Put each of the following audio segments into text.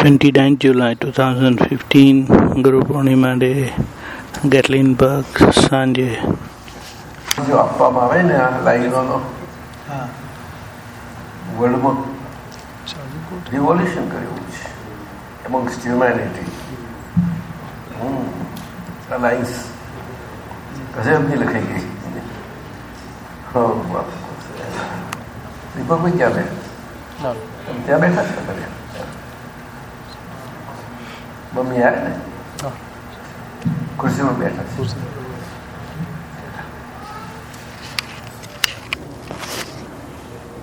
29 July 2015 Guru Purnima Day ગેટલિનબર્ગ સાંજે જો આપવામાં આવે ને આ લાઈનોનો વર્લ્ડમાં રિવોલ્યુશન કર્યું છે એમોંગસ્ટ હ્યુમેનિટી આ લાઈન્સ ગજબની લખાઈ ગઈ હો બાપ દીપકભાઈ ક્યાં બે તમે ત્યાં બેઠા છો તમે મમ્મી આવે ને ખુરશીમાં બેઠા છે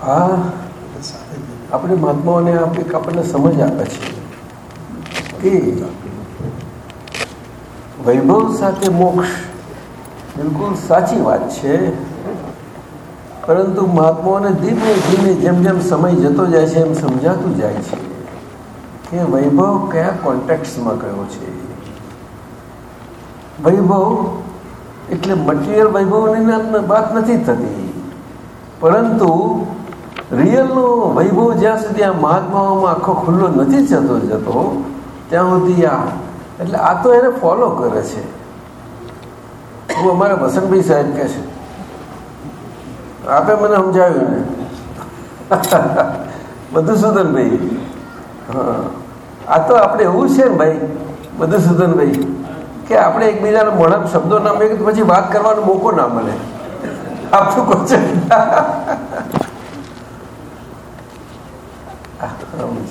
આ આપણે મહાત્માઓને આપણે આપણને સમજ આપે છે કે વૈભવ સાથે મોક્ષ બિલકુલ સાચી વાત છે પરંતુ મહાત્માઓને ધીમે ધીમે જેમ જેમ સમય જતો જાય છે એમ સમજાતું જાય છે કે વૈભવ કયા કોન્ટેક્ટમાં કયો છે? વૈભવ એટલે મટીરિયલ વૈભવની વાત નથી થતી. પરંતુ રિયલનો વૈભવ જ્યાં સુધી આ મહાત્માઓમાં આખો ખુલ્લો નથી જતો જતો, ત્યાં સુધી આ, એટલે આ તો એને ફોલો કરે છે. હું અમારા વસંતભાઈ સાહેબ કહે છે. આપે મને સમજાવ્યું ને? બધું હા આ તો આપણે એવું છે ને ભાઈ મધુસૂદનભાઈ કે આપણે એકબીજાને મોઢા શબ્દો ના મળે પછી વાત કરવાનો મોકો ના મળે. આપણું ક્વેશ્ચન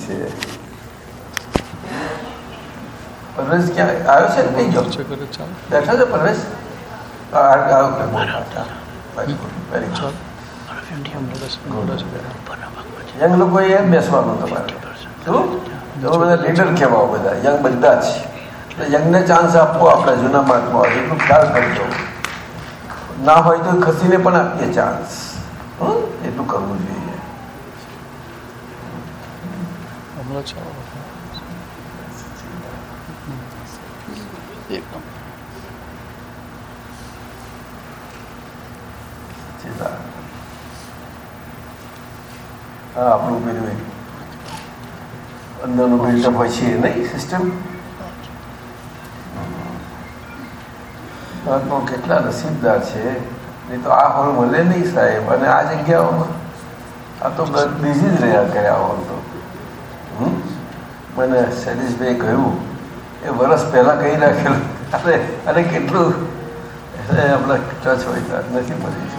છે? પરેશ ક્યાં આવ્યો છે કઈ ગયો? બેઠા છે પરેશ વેરી યંગ લોકો એમ બેસવાનું તમારે. શું તમે બધા લીડર કહેવાઓ બધા? યંગ બધા જ. એટલે યંગને ચાન્સ આપવો આપણે જૂના માર્ગમાં હોય. એટલું ખ્યાલ કરજો ના હોય તો ખસીને પણ આપીએ ચાન્સ એટલું કરવું જોઈએ. એકદમ હા આપણું પેલું અંદરનું બિલ્ડઅપ હોય છે નહીં સિસ્ટમ કેટલા નસીબદાર છે. નહીં તો આ હોલ મળે નહીં સાહેબ, અને આ જગ્યાઓમાં આ તો બિઝી જ રહ્યા કર્યા હોલ તો. મને શૈલેષભાઈ કહ્યું, એ વરસ પહેલાં કહી નાખેલું. અરે અરે કેટલું? આપણા ટચ હોય નથી મળી.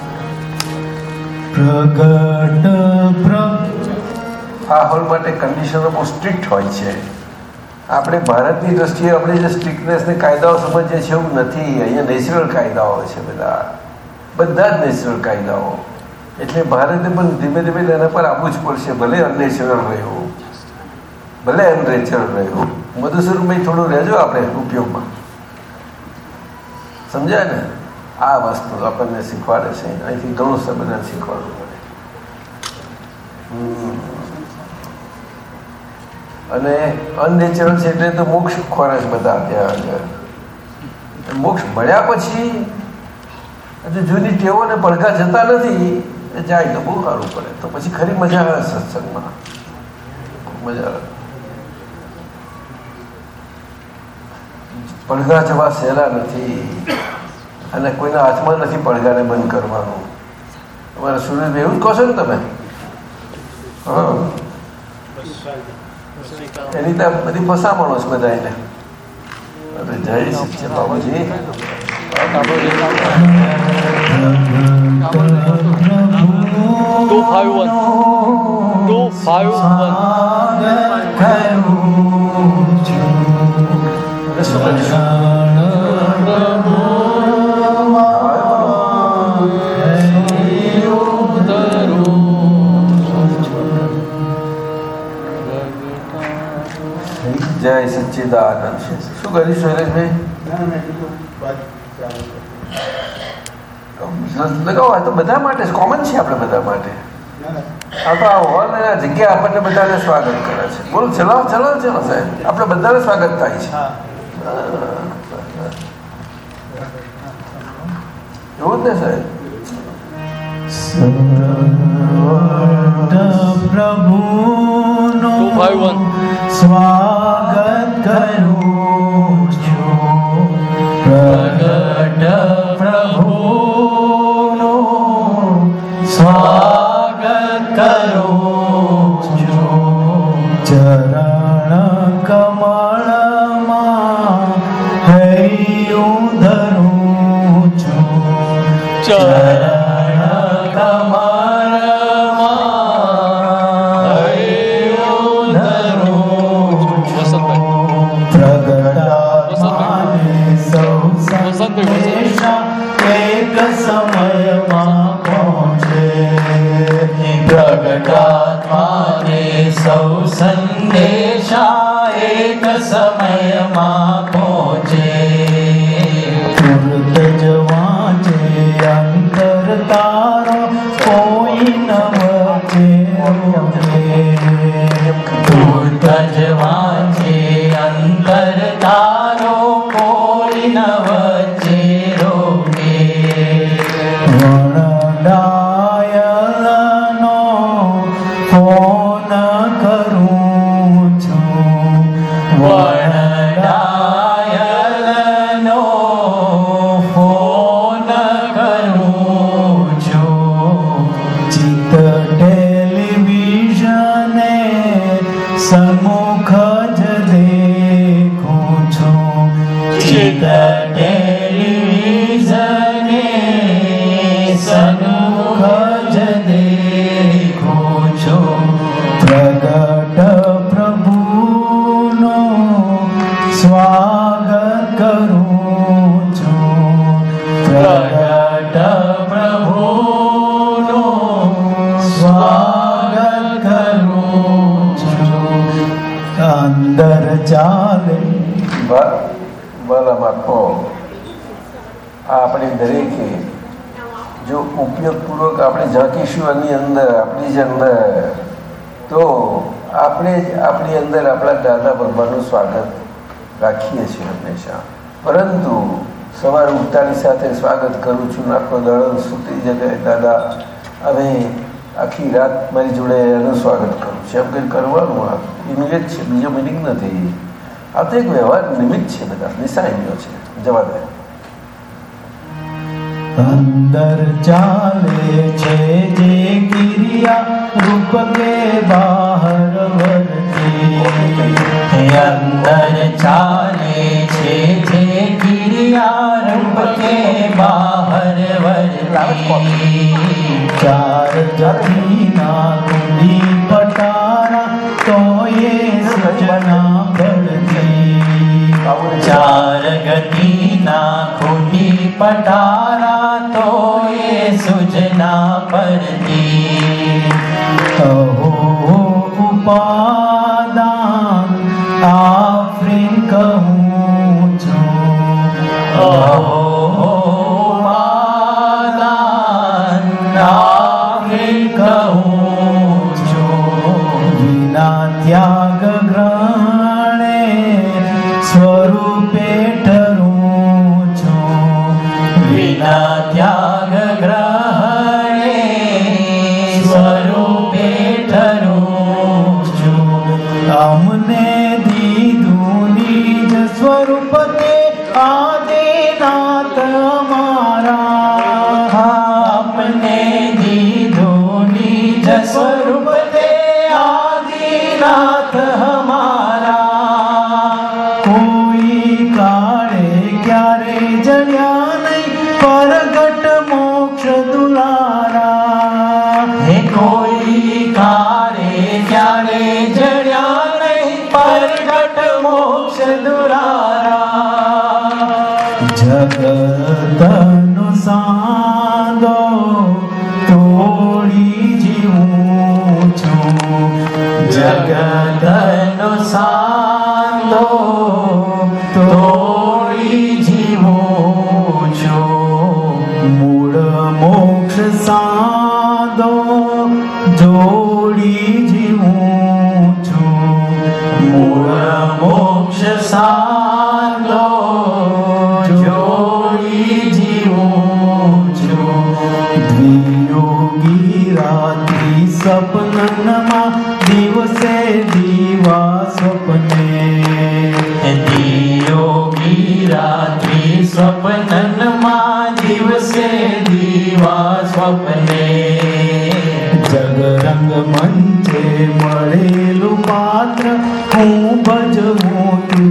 આ હોલ માટે કન્ડિશનો બહુ સ્ટ્રિક્ટ હોય છે. આપણે ભારતની દ્રષ્ટિએ આપણે જે સ્ટ્રિક્ટનેસને કાયદાઓ સમજીએ છીએ એવું નથી. અહીંયા નેચરલ કાયદાઓ છે બધા. બધા જ નેચરલ કાયદાઓ. એટલે ભારતે પણ ધીમે ધીમે એના પર આપવું જ પડશે, ભલે અનનેચરલ રહ્યું. ભલે અનનેચરલ રહ્યું. મધુસૂરભાઈ થોડું રહેજો આપણે ઉપયોગમાં. સમજાય ને? આ વસ્તુ આપણને શીખવાડે છે. અહીંથી ઘણું સંબંધ શીખવાડવું પડે. અને અનનેચરલ છે એટલે તો મોક્ષ ખોરે જ બધા ત્યાં મોક્ષ મળ્યા પછી હજુ જૂની ટેવો ને પડઘા જતા નથી, એ જાય તો બહુ સારું પડે. તો પછી ખરી મજા આવે સત્સંગમાં. મજા આવે. પડઘા જવા સહેલા નથી અને કોઈના હાથમાં નથી પડઘાને બંધ કરવાનું. તમારા સુરેશભાઈ એવું જ કહો છો ને તમે? હા. એની તો બધી ફસામણો છે બધા એને અરે જય સચ્ચે બાબુજી two five one two five one જય સચ્ચિદાનંદ. શું કર્યું શૈલેષભાઈ આ તો બધા માટે કોમન છે આપણે બધા માટે. આ તો આ આપણને બધાને સ્વાગત કરે છે. બોલો, ચલાવો ચલાવો ચલો સાહેબ. આપણે બધાને સ્વાગત થાય છે. એવું જ ને સાહેબ? પ્રભુનો one. સ્વાગત કરું છું. પ્રગટ પ્રભુનું સ્વાગત કરું છું. ચરણ કમળમાં હૈયું ધરું છું. ચરણ આપણે અંદર, આપણી જ અંદર. તો આપણે જ આપણી અંદર આપણા દાદા ભગવાનનું સ્વાગત રાખીએ છીએ હંમેશા. પરંતુ સવારે ઉઠતાની સાથે સ્વાગત કરું છું આખો દળન સૂતી જગ્યાએ દાદા હવે આખી રાત મારી જોડે એનું સ્વાગત કરું છું. એમ કંઈ કરવાનું આ એનું છે, બીજો મિનિંગ નથી. આ તો એક વ્યવહાર નિમિત્ત છે બધા નિશાનીઓ છે. જવા દે અંદર ચાલે છે જે ક્રિયા રૂપ કે બહાર વર્તી અંદર ચાલે છે જે ક્રિયા રૂપ કે બહાર વર્તી ચાર જતીના કુંડી પટારા તો એ चार गिना कुटी पटारा सूचना परी ओहो उपा स्वपनमा दिवसे दीवा स्वपने। दियो गीराजि स्वपनमा दिवसे दीवा स्वपने। जगरङ्गम पात्र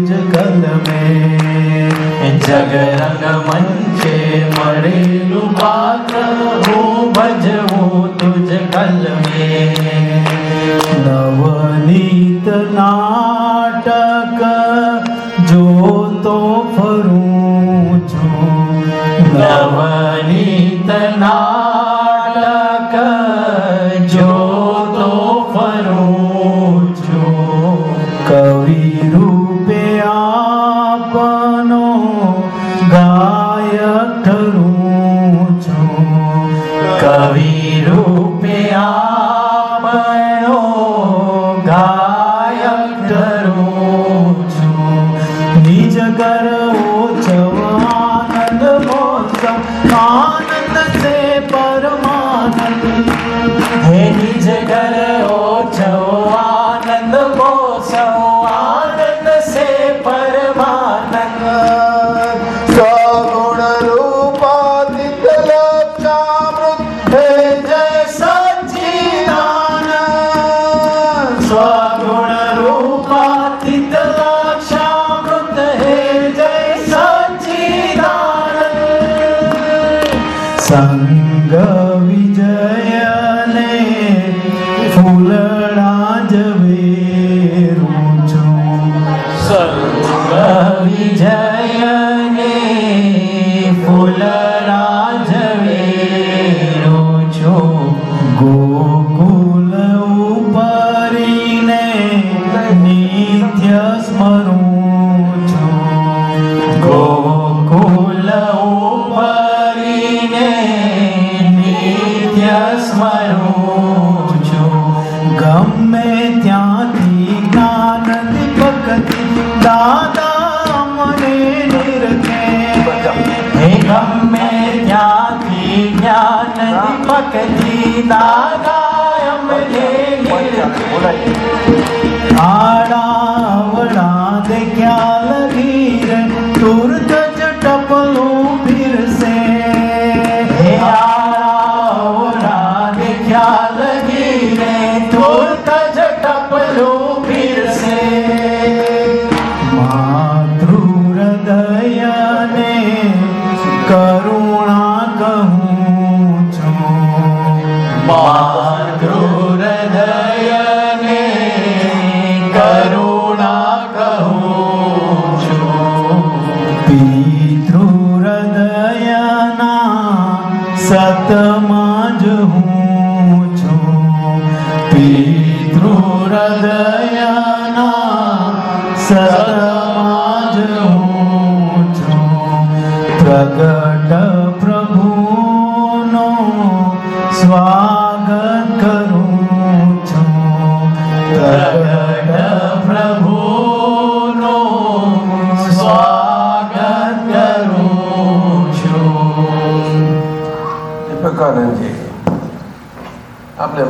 जगलमे जगरङ्गम करेलु पात्र हो भजो तुझ कल में। नवनीत गवनीतना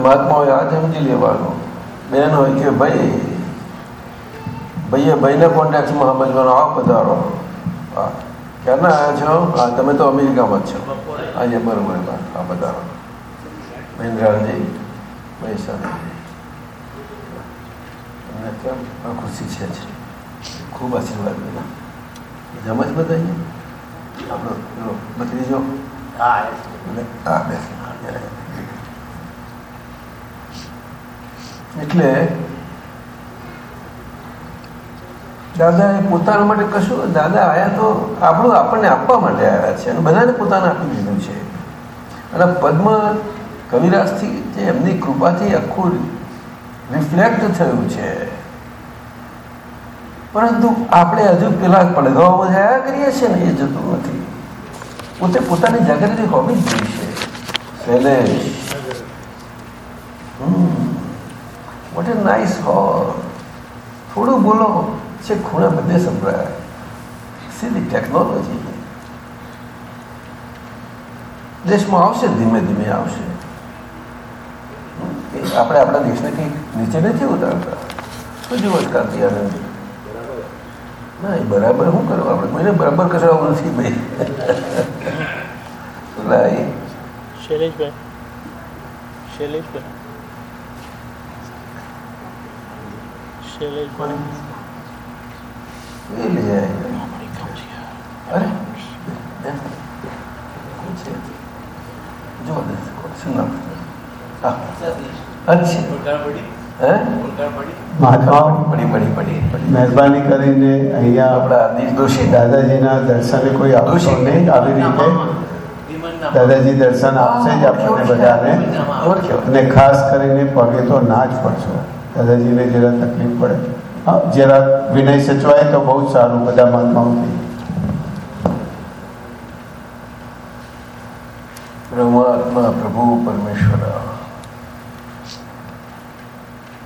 આપણે હોય આ સમજી લેવાનું. બેન હોય કે ભાઈ ભાઈએ ભાઈને કોન્ટેક્ટમાં સમજવાનો આ પધારો. હા. ક્યારના આવ્યા છો? હા તમે તો અમેરિકામાં જ છો. આજે બરોબર બા આ પધારો. મહેન્દ્રાલજી મહેશાલજી કેમ આ ખુશી છે જ. ખૂબ આશીર્વાદ બધા જમજ બધા અહીંયા આપણો પેલો જો. હા બેસ. એટલે દાદા એ પોતાના માટે કશું દાદા આયા તો આપણું આપણને આપવા માટે આવ્યા છે અને બધાને પોતાને આપી દીધું છે. અને પદ્મ કવિરાજથી જે એમની કૃપાથી આખું રિફ્લેક્ટ થયું છે. પરંતુ આપણે હજુ પેલા પડઘાઓમાં જયા કરીએ છીએ ને એ જતું નથી. પોતે પોતાની જાગૃતિ હોવી જ જોઈએ. Shailesh. What a nice hall થોડું બોલો છે ખૂણા બધે સંભળાય. સીધી ટેકનોલોજી દેશમાં આવશે, ધીમે ધીમે આવશે. આપણે આપણા દેશને કંઈક નીચે નથી ઉતારતા. બધું વાત કાંતિ આનંદ. ના, એ બરાબર શું કરવું? આપણે કોઈને બરાબર કરાવવું નથી ભાઈ. શૈલેષભાઈ. શૈલેષભાઈ. લઈ જો હા. અચ્છા. મહેરબાની કરીને અહીંયા આપણા નિર્દોષી દાદાજીના દર્શને કોઈ આવશો નહીં આવી રીતે? દાદાજી દર્શન આપશે જ આપણને બધાને. અને ખાસ કરીને પગે તો ના જ પડશો. દાદાજીને જરા તકલીફ પડે. હા, જરા વિનય સચવાય તો બહુ સારું, બધા મહાત્માઓથી પરમાત્મા પ્રભુ પરમેશ્વર.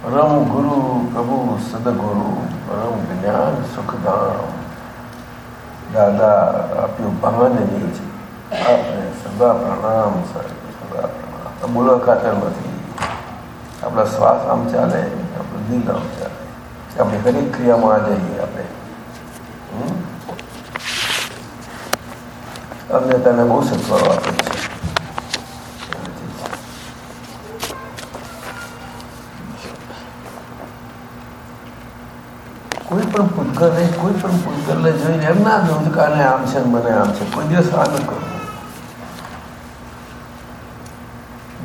પરમ ગુરુ પ્રભુ સદગુરુ, પરમ જ્ઞાન સુખધામ દાદા આપ્યું ભાન નીચ આપને સદા પ્રણામ સાહેબ સદા પ્રણામ. બોલવા નથી આપણા શ્વાસ આમ ચાલે, આપણું દિલ આમ ચાલે. આપણી દરેક ક્રિયામાં આ જઈએ આપણે હમ? અમને તને બહુ સત્વરો આપે છે. કોઈ પણ પૂતગલને કોઈ પણ પૂતગલને જોઈને એમ ના જોવું કે આને આમ છે મને આમ છે. કોઈ દિવસ આ ન કરવું.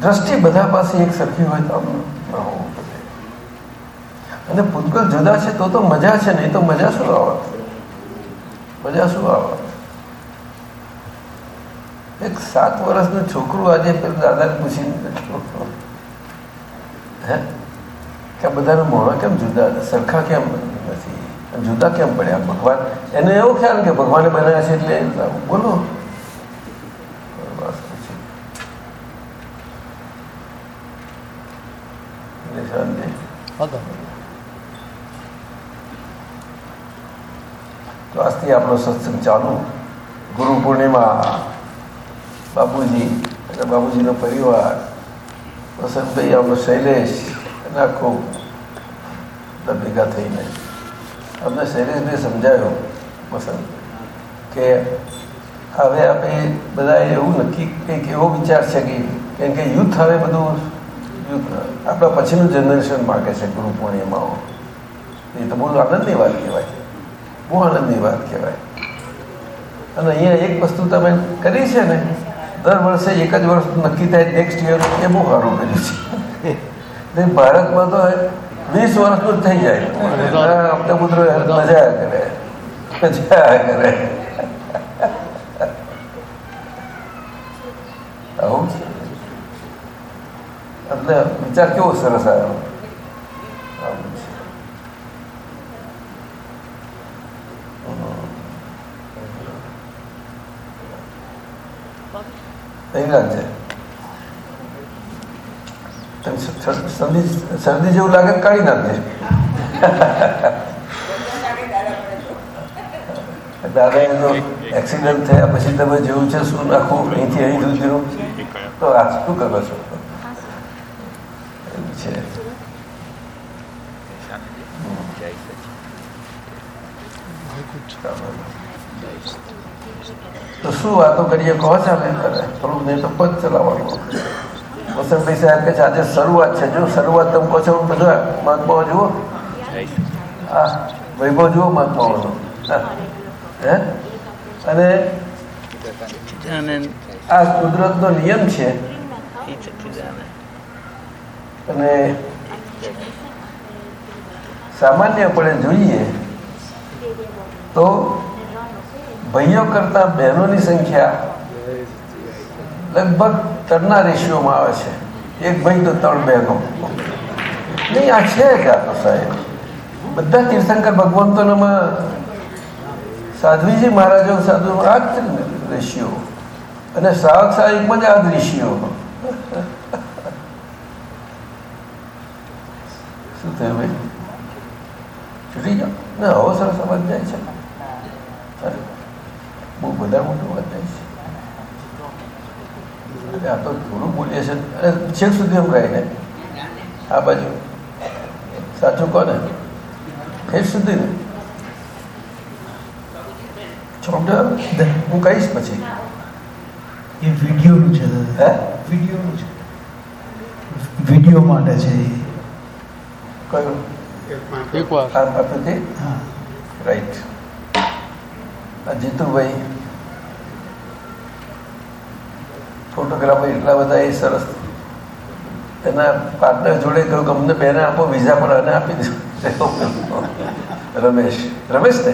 દ્રષ્ટિ બધા પાસે એક સરખી હોય તો અને ભૂતગલ જુદા છે તો તો મજા છે, નહીં તો મજા શું આવત? મજા શું આવત? એક સાત વર્ષનું છોકરું આજે પેલું દાદાને પૂછીને હે? કે બધાના મોઢા કેમ જુદા? સરખા કેમ નથી? જુદા કેમ પડ્યા? ભગવાન? એને એવો ખ્યાલ કે ભગવાને બનાવ્યા છે એટલે. બોલો બસ પછી. એટલે શાંતિ. આજથી આપણો સત્સંગ ચાલુ. ગુરુ પૂર્ણિમા, બાપુજી અને બાપુજીનો પરિવાર, વસંતભાઈ, આપણો શૈલેષ અને આખો બધા ભેગા થઈને. અમને શૈલેષભાઈ સમજાયો વસંત, કે હવે આપણે બધા એવું નક્કી, કંઈક એવો વિચાર છે કે, કેમ કે યુથ હવે બધું, યુથ આપણા પછીનું જનરેશન માગે છે ગુરુ પૂર્ણિમાઓ. એ તો બહુ આનંદની વાત કહેવાય. બહુ આનંદની વાત કહેવાય. અને અહીંયા એક વસ્તુ તમે કરી છે ને, દર વર્ષે એક જ વર્ષ નક્કી થાય નેક્સ્ટ યર એ બહુ સારું કર્યું છે. ભારતમાં તો વીસ વર્ષનું જ થઈ જાય. આપણે પુત્ર મજા કરે. મજા કરે. આવું છે. એટલે વિચાર કેવો સરસ આવ્યો. આવું છે. શરદી જેવું લાગે કાઢી નાખજે દાદા એનો એક્સિડન્ટ થયા પછી તમે જેવું છે શું નાખવું અહીંથી અહીં સુધીનું તો આ શું કરો છો એવું છે ચાલો. તો શું વાતો કરીએ? કહો ચાલે કરે થોડું નહીં તો પદ ચલાવવાનું. વસંતભાઈ સાહેબ કે આજે શરૂઆત છે. જો શરૂઆત તમે કહો છો બધા મહાત્માઓ જુઓ. હા વૈભવ જુઓ મહાત્માઓનો. હા. હે? અને આ કુદરતનો નિયમ છે. અને સામાન્યપણે જોઈએ તો ભાઈઓ કરતા બહેનોની સંખ્યા લગભગ ત્રણના રેશિયોમાં આવે છે. એક ભાઈ તો ત્રણ બહેનો. નહીં, આ છે ક્યાં તો સાહેબ. બધા તીર્થંકર ભગવંતોનામાં સાધ્વીજી મહારાજો સાધુ આ જ રેશિયો. અને શ્રાવક સાહિબમાં જ આ જ રેશિયો. શું થયું ભાઈ? છૂટી જાઓ. ના, હવે સરસ સમજ જાય છે. બહુ બધા મોટું વાત થાય છે આ તો થોડું બોલીએ છે. અને છેક સુધી એમ કહે આ બાજુ. સાચું કહો ને ફેર સુધી. ને હું કહીશ પછી. એ વિડીયોનું છે. હે? વિડીયોનું છે. વીડિયો માટે છે કયું? રાઈટ જીતુભાઈ ફોટોગ્રાફર એટલા બધા એ સરસ. એના પાર્ટનર જોડે કહ્યું કે અમને બેને આપો વિઝા પણ અને આપી દો. રમેશ. રમેશ ને?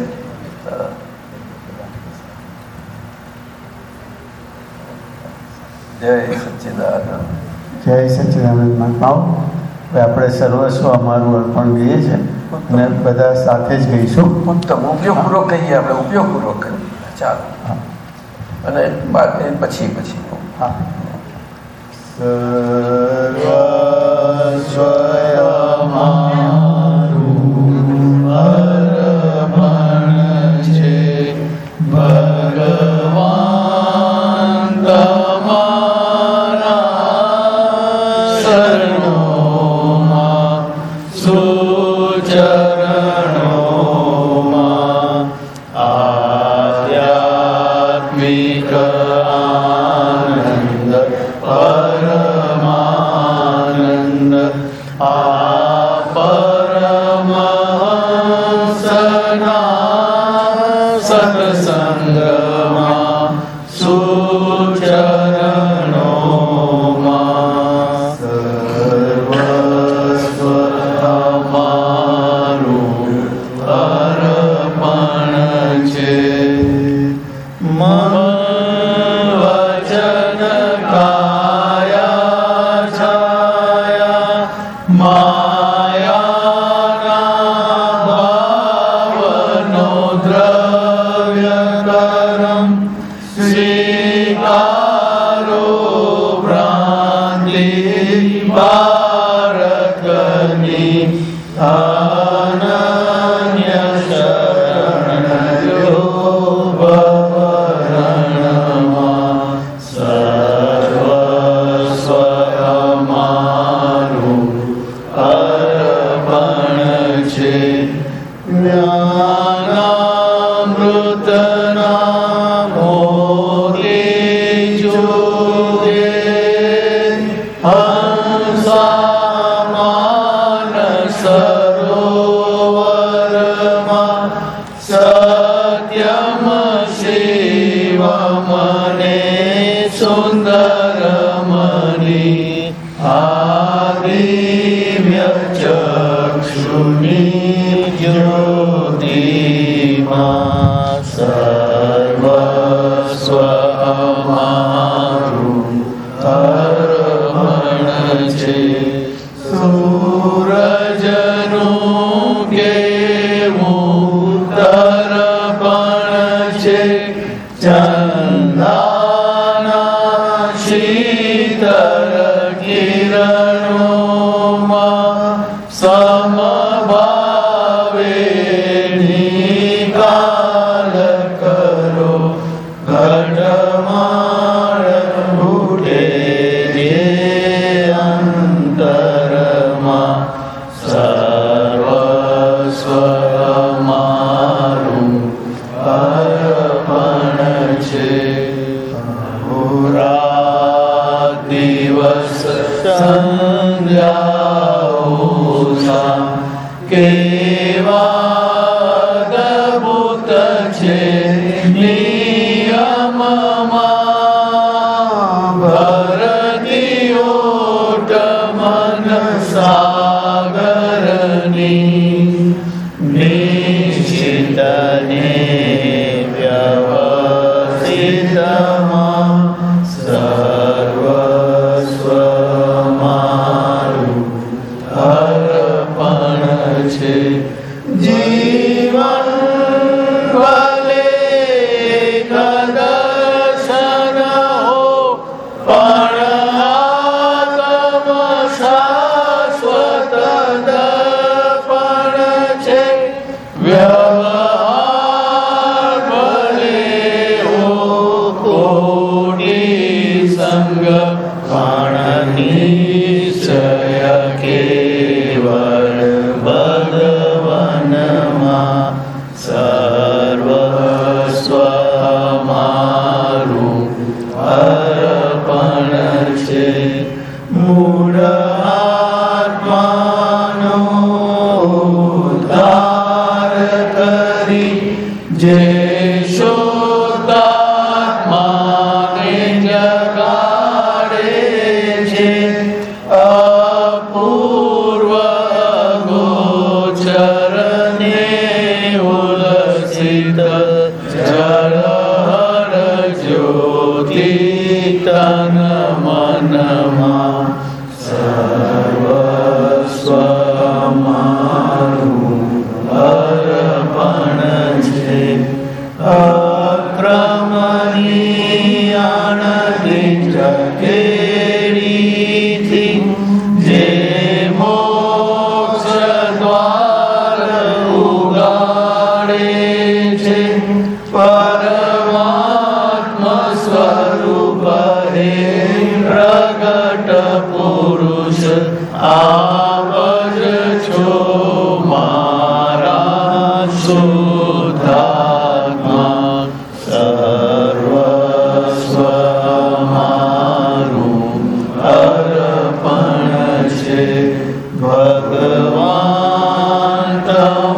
જય સચ્ચિદાનંદ. જય સચ્ચિદાનંદ મહાત્માઓ આપણે સર્વસ્વ અમારું અર્પણ કરીએ છે ને બધા સાથે જ ગઈશું. ઉત્તમ ઉપયોગપૂર્વક કહીએ આપણે ઉપયોગપૂર્વક કહીએ. ચાલો. અને પછી પછી. હા. સર્વ सूरज ભગવાન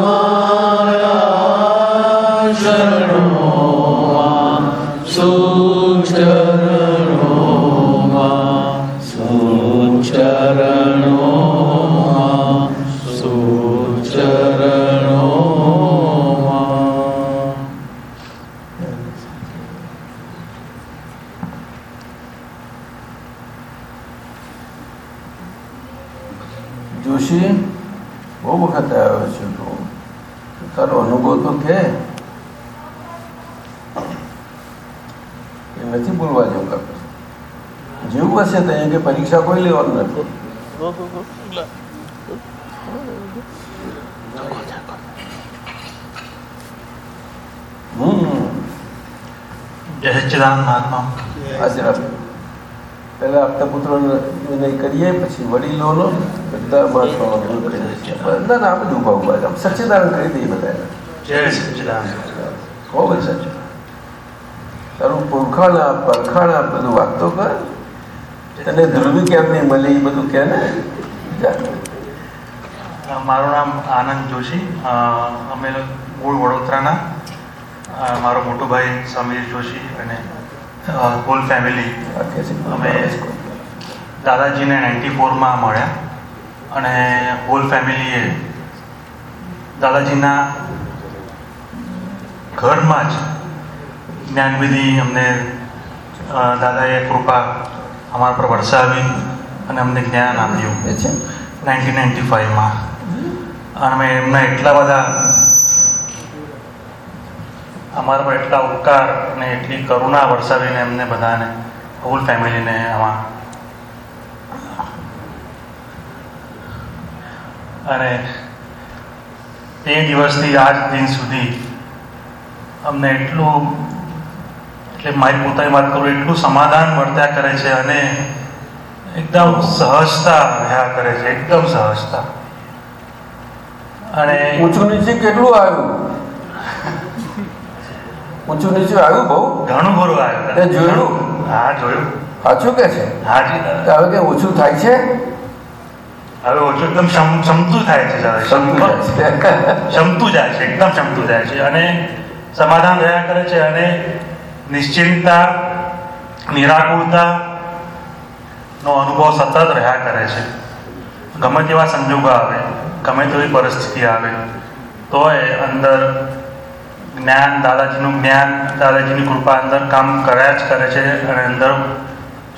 પરીક્ષા કોઈ લેવાનું નથી. સચ્ચિદાનંદ આપતા કરીએ પછી વડીલોનો બધા કરીએ. છીએ બધાને આપણે ઊભા ઊભા સચ્ચિદાનંદ કરી દઈએ બધા જય સચ્ચિદાનંદ. બહુ જ સાચું તારું પુરખાણ પરખાણ બધું વાત તો કર તને ધ્રુવી કેમ નહીં મળે એ બધું કે ને? મારું નામ આનંદ જોશી. અમે મૂળ વડોદરાના. મારો મોટો ભાઈ સમીર જોશી અને હોલ ફેમિલી અમે- દાદાજીને નાઇન્ટી ફોરમાં મળ્યા. અને હોલ ફેમિલીએ દાદાજીના ઘરમાં જ જ્ઞાનવિધિ અમને દાદાએ કૃપા અમારા પર વરસાવી અને અમને જ્ઞાન આપ્યું. એ છે? નાઇન્ટીન નાઇન્ટી ફાઇવમાં અને અમે એમના એટલા બધા અમારા પર એટલા ઉપકાર અને એટલી કરુણા વરસાવીને એમને બધાને હોલ ફેમિલીને આમાં. અને તે દિવસથી આજ દિન સુધી અમને એટલું એટલે મારી પોતાની વાત કરું એટલું સમાધાન મળતા કરે છે અને એકદમ સહજતા રહ્યા કરે છે એકદમ સહજતા. અને ઊંચું નીચે કેટલું આવ્યું? ઊંચું નીચું આવ્યું બહુ? ઘણું ખરું આવ્યું. તે જોયું? હા જોયું. સાચું કે છે? હાજી તો હવે કે ઓછું થાય છે? હવે ઓછું એકદમ ક્ષમતું થાય છે સમતું જાય છે. એકદમ ક્ષમતું જાય છે. અને સમાધાન રહ્યા કરે છે અને નિશ્ચિંતતા નિરાકુરતા નો અનુભવ સતત રહ્યા કરે છે. ગમે તેવા સંજોગો આવે ગમે તેવી પરિસ્થિતિ આવે તોય અંદર જ્ઞાન દાદાજીનું જ્ઞાન દાદાજીની કૃપા અંદર કામ કર્યા જ કરે છે અને અંદર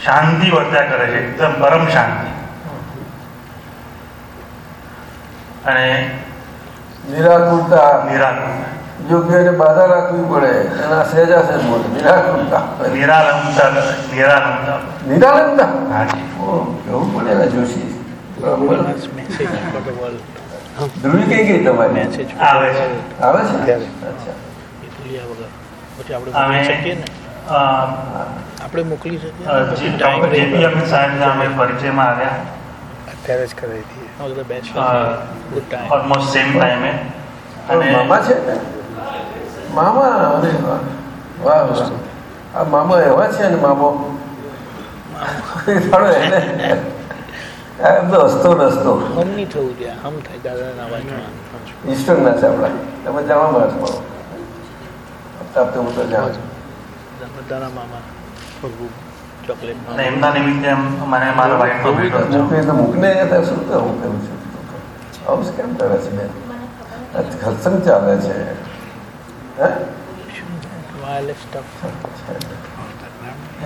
શાંતિ વર્ત્યા કરે છે એકદમ પરમ શાંતિ. અને નિરાકુરતા. નિરાકુરતા. યોગ્યને બાધા રાખવી પડે એના સહેજા સહેજ બોલે નિરાકુરતા નિરાલંબતા નિરાલંબતા. પડે જોશી બરાબર. Message for the world Dhruvi કઈ ગઈ તમારી? આવે છે. આવે છે? અચ્છા. પછી આપણે મોકલી શકીએ પરિચયમાં આવ્યા. અત્યારે જ કરાવી ઓલમોસ્ટ સેમ ટાઈમે અને મામા છે ને? મામા અરે વાહ વાહ. આ મામા એવા છે ને મામો? થોડો એને. તો હસતો રસતો. થવું જોઈએ હમ થાય દાદાના ના છે આપણા. તમે જવા આપતો હું તો જાઉં છું. બધાના મામા ચોકલેટ એમના નિમિત્તે એમ મને મારો વાઈફનો ભેટો તો મૂકને તો શું તો હું કરું છું. આવું કેમ કરે છે બેન? ખર્ચમ ચાલે છે.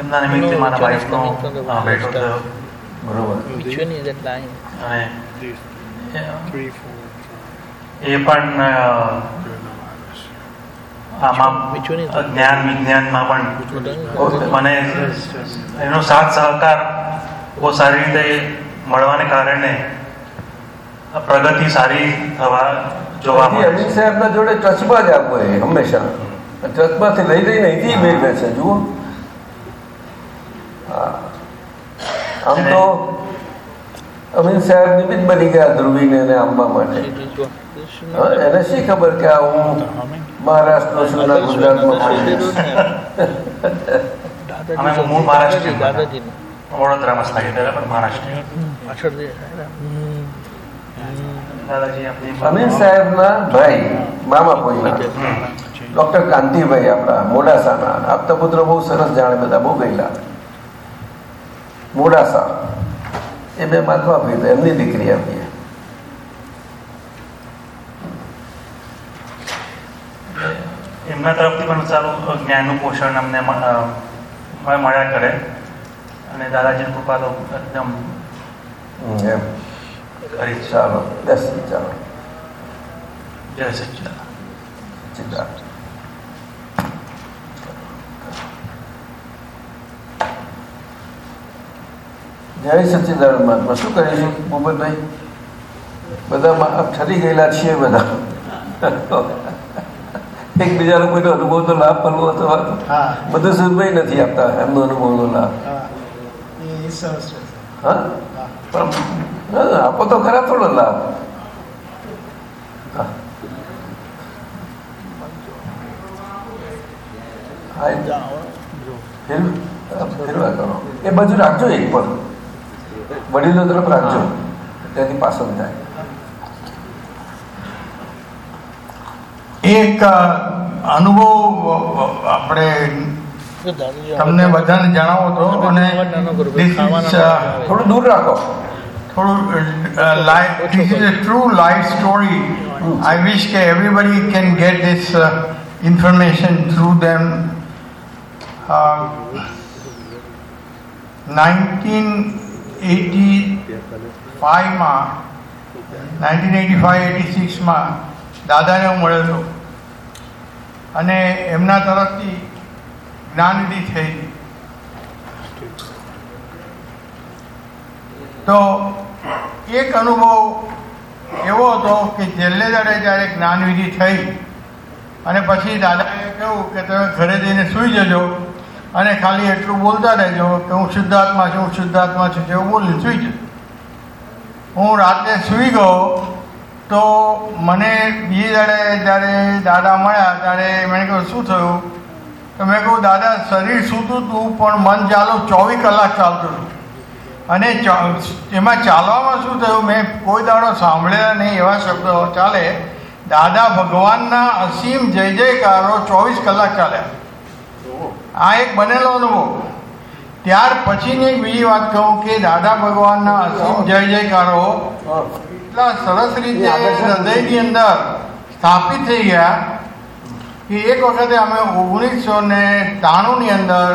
એમના નિમિત્તે મારા થયો બરોબર. એ પણ આમાં જ્ઞાન વિજ્ઞાનમાં પણ મને એનો સાથ સહકાર બહુ સારી રીતે મળવાને કારણે પ્રગતિ સારી થવા જોવા મળે. અમીન સાહેબના જોડે ટચમાં જ આપવું એ હંમેશા. ટચમાંથી લઈ લઈને અહીંથી મેળવે છે જુઓ. આમ તો અમીન સાહેબ નિમિત્ત બની ગયા ધ્રુવીને એને આંબા માટે. એને શી ખબર કે આ હું મહારાષ્ટ્રનો છું ના ગુજરાતમાં પડીશ. દાદાજી અમે મૂળ. વડોદરામાં સ્થાયી થયેલા પણ મહારાષ્ટ્ર દાદાજી અમીન સાહેબના ભાઈ મામા કોઈના ડોક્ટર કાંતિભાઈ આપણા મોડાસાના. આપતા પુત્ર બહુ સરસ જાણે બધા બહુ ગયેલા. મોડાસા. એ બે માથવા ભાઈ એમની દીકરી આપી. એમના તરફથી પણ સારું જ્ઞાનનું પોષણ અમને મળ્યા કરે અને દાદાજીની કૃપા તો એકદમ એમ. છે ચાલો દસ ચાલો જય સચિદાન ચિંતા જય સચિદાન મહાત્મા. શું કરીશું મોહમ્મદભાઈ બધા ઠરી ગયેલા છીએ બધા. એકબીજાનો કોઈનો અનુભવ તો લાભ મળવો હતો બધું સુધભાઈ નથી આપતા એમનો અનુભવનો લાભ હા. એ સરસ છે હા હા? પણ આપો તો ખરા થોડો લાભ ફેરવા કરો. એ બાજુ રાખજો એક પણ. વડીલો તરફ રાખજો. ત્યાંથી પાછળ થાય. એક અનુભવ આપણે તમને બધાને જણાવો તો અને. થોડું દૂર રાખો થોડું life this is a true life story i wish કે everybody can get this uh, information through them uh, 1985 માં 1985 માં દાદાને હું મળેલો અને એમના તરફથી જ્ઞાનવિધિ થઈ તો એક અનુભવ એવો હતો કે છેલ્લે દાડે જ્યારે જ્ઞાનવિધિ થઈ અને પછી દાદાએ કહ્યું કે તમે ઘરે જઈને સૂઈ જજો અને ખાલી એટલું બોલતા રહેજો કે હું શુદ્ધાત્મા છું, હું શુદ્ધાત્મા છું જેવું બોલી સૂઈ જજો. હું રાતે સૂઈ ગયો તો મને બીજી દાડે જ્યારે દાદા મળ્યા ત્યારે મેં કહ્યું શું થયું? તો મેં કહ્યું દાદા શરીર સૂતું હતું પણ મન ચાલુ ચોવીસ કલાક ચાલતું હતું. અને એમાં ચાલવામાં શું થયું મેં કોઈ દાડો સાંભળેલા નહીં એવા શબ્દો ચાલે દાદા ભગવાનના અસીમ જય જયકારો ચોવીસ કલાક ચાલ્યા. આ એક બનેલો અનુભવ. ત્યાર પછીની એક બીજી વાત કહું કે દાદા ભગવાનના અસીમ જય જયકારો એટલા સરસ રીતે હૃદયની અંદર સ્થાપિત થઈ ગયા કે એક વખતે અમે ઓગણીસો ને ત્રાણુંની અંદર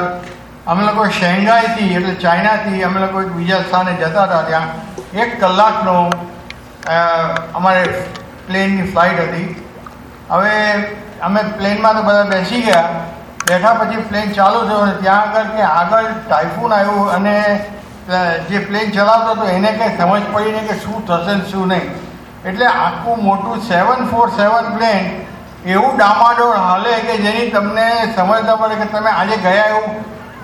અમે લોકો શેંઘાઈથી, એટલે ચાઇનાથી અમે લોકો એક બીજા સ્થાને જતા હતા ત્યાં. એક કલાકનો અમારે પ્લેનની ફ્લાઇટ હતી. હવે અમે પ્લેનમાં તો બધા બેસી ગયા. બેઠા પછી પ્લેન ચાલુ થયો ત્યાં આગળ કે આગળ ટાઇફૂન આવ્યું અને જે પ્લેન ચલાવતો હતો એને કંઈ સમજ પડી નહીં કે શું થશે શું નહીં. એટલે આખું મોટું સેવન ફોર સેવન પ્લેન એવું ડામાડોળ હાલે કે જેની તમને સમજતા પડે કે તમે આજે ગયા એવું?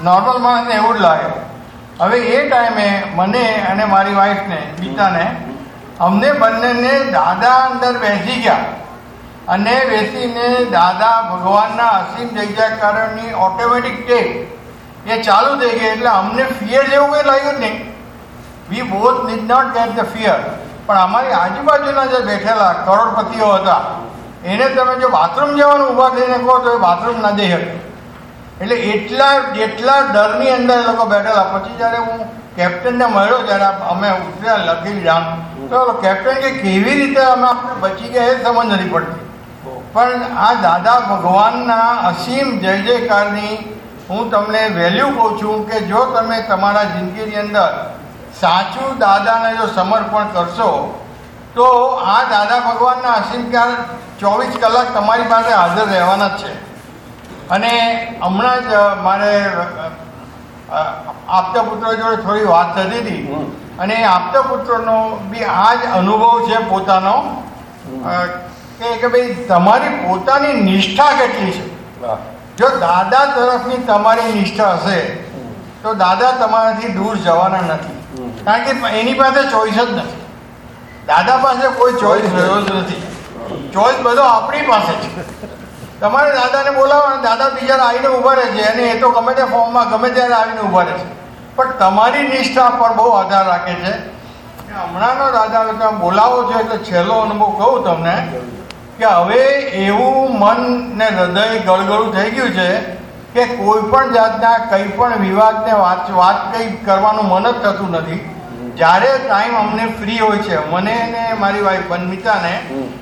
નોર્મલ માણસને એવું જ લાગે. હવે એ ટાઈમે મને અને મારી વાઈફને, ગીતાને, અમને બંનેને દાદા અંદર બેસી ગયા. અને બેસીને દાદા ભગવાનના અસીમ જગ્યાકારોની ઓટોમેટિક ટેપ એ ચાલુ થઈ ગઈ એટલે અમને ફિયર જેવું કંઈ લાગ્યું જ નહીં. We both need not get the fear પણ અમારી આજુબાજુના જે બેઠેલા કરોડપતિઓ હતા એને તમે જો બાથરૂમ જવાનું ઊભા થઈને કહો તો એ બાથરૂમ ના જઈ શકે એટલે, એટલા જેટલા ડરની અંદર એ લોકો બેઠેલા. પછી જ્યારે હું કેપ્ટનને મળ્યો, ત્યારે અમે ઉતર્યા લખી જાણ તો કેપ્ટન કે કેવી રીતે અમે આપણે બચી ગયા એ સમજ નથી પડતી. પણ આ દાદા ભગવાનના અસીમ જય જયકારની હું તમને વેલ્યુ કહું છું કે જો તમે તમારા જિંદગીની અંદર સાચું દાદાને જો સમર્પણ કરશો તો આ દાદા ભગવાનના અસીમ જ્ઞાન ચોવીસ કલાક તમારી પાસે હાજર રહેવાના જ છે. અને હમણાં જ મારે આપતા પુત્ર જોડે થોડી વાત થતી હતી. અને આપતા પુત્રનો બી આ જ અનુભવ છે પોતાનો. કે કે ભાઈ તમારી પોતાની નિષ્ઠા કેટલી છે? જો દાદા તરફની તમારી નિષ્ઠા હશે તો દાદા તમારાથી દૂર જવાના નથી. કારણ કે એની પાસે ચોઈસ જ નથી. દાદા પાસે કોઈ ચોઈસ રહ્યો જ નથી. ચોઈસ બધો આપણી પાસે છે. તમારે દાદાને બોલાવો અને દાદા બીજા આવીને ઊભા રહે છે. અને એ તો ગમે તે ફોર્મમાં ગમે ત્યારે આવીને ઊભા રહે છે. પણ તમારી નિષ્ઠા પર બહુ આધાર રાખે છે. કે હમણાંનો દાદા તમે બોલાવો છો એટલે છેલ્લો અનુભવ કહું તમને કે હવે એવું મન ને હૃદય ગળગળું થઈ ગયું છે કે કોઈ પણ જાતના કંઈ પણ વિવાદને વાત વાત કંઈ કરવાનું મન જ થતું નથી. જ્યારે ટાઈમ અમને ફ્રી હોય છે મને ને મારી વાઈફ બનમિતાને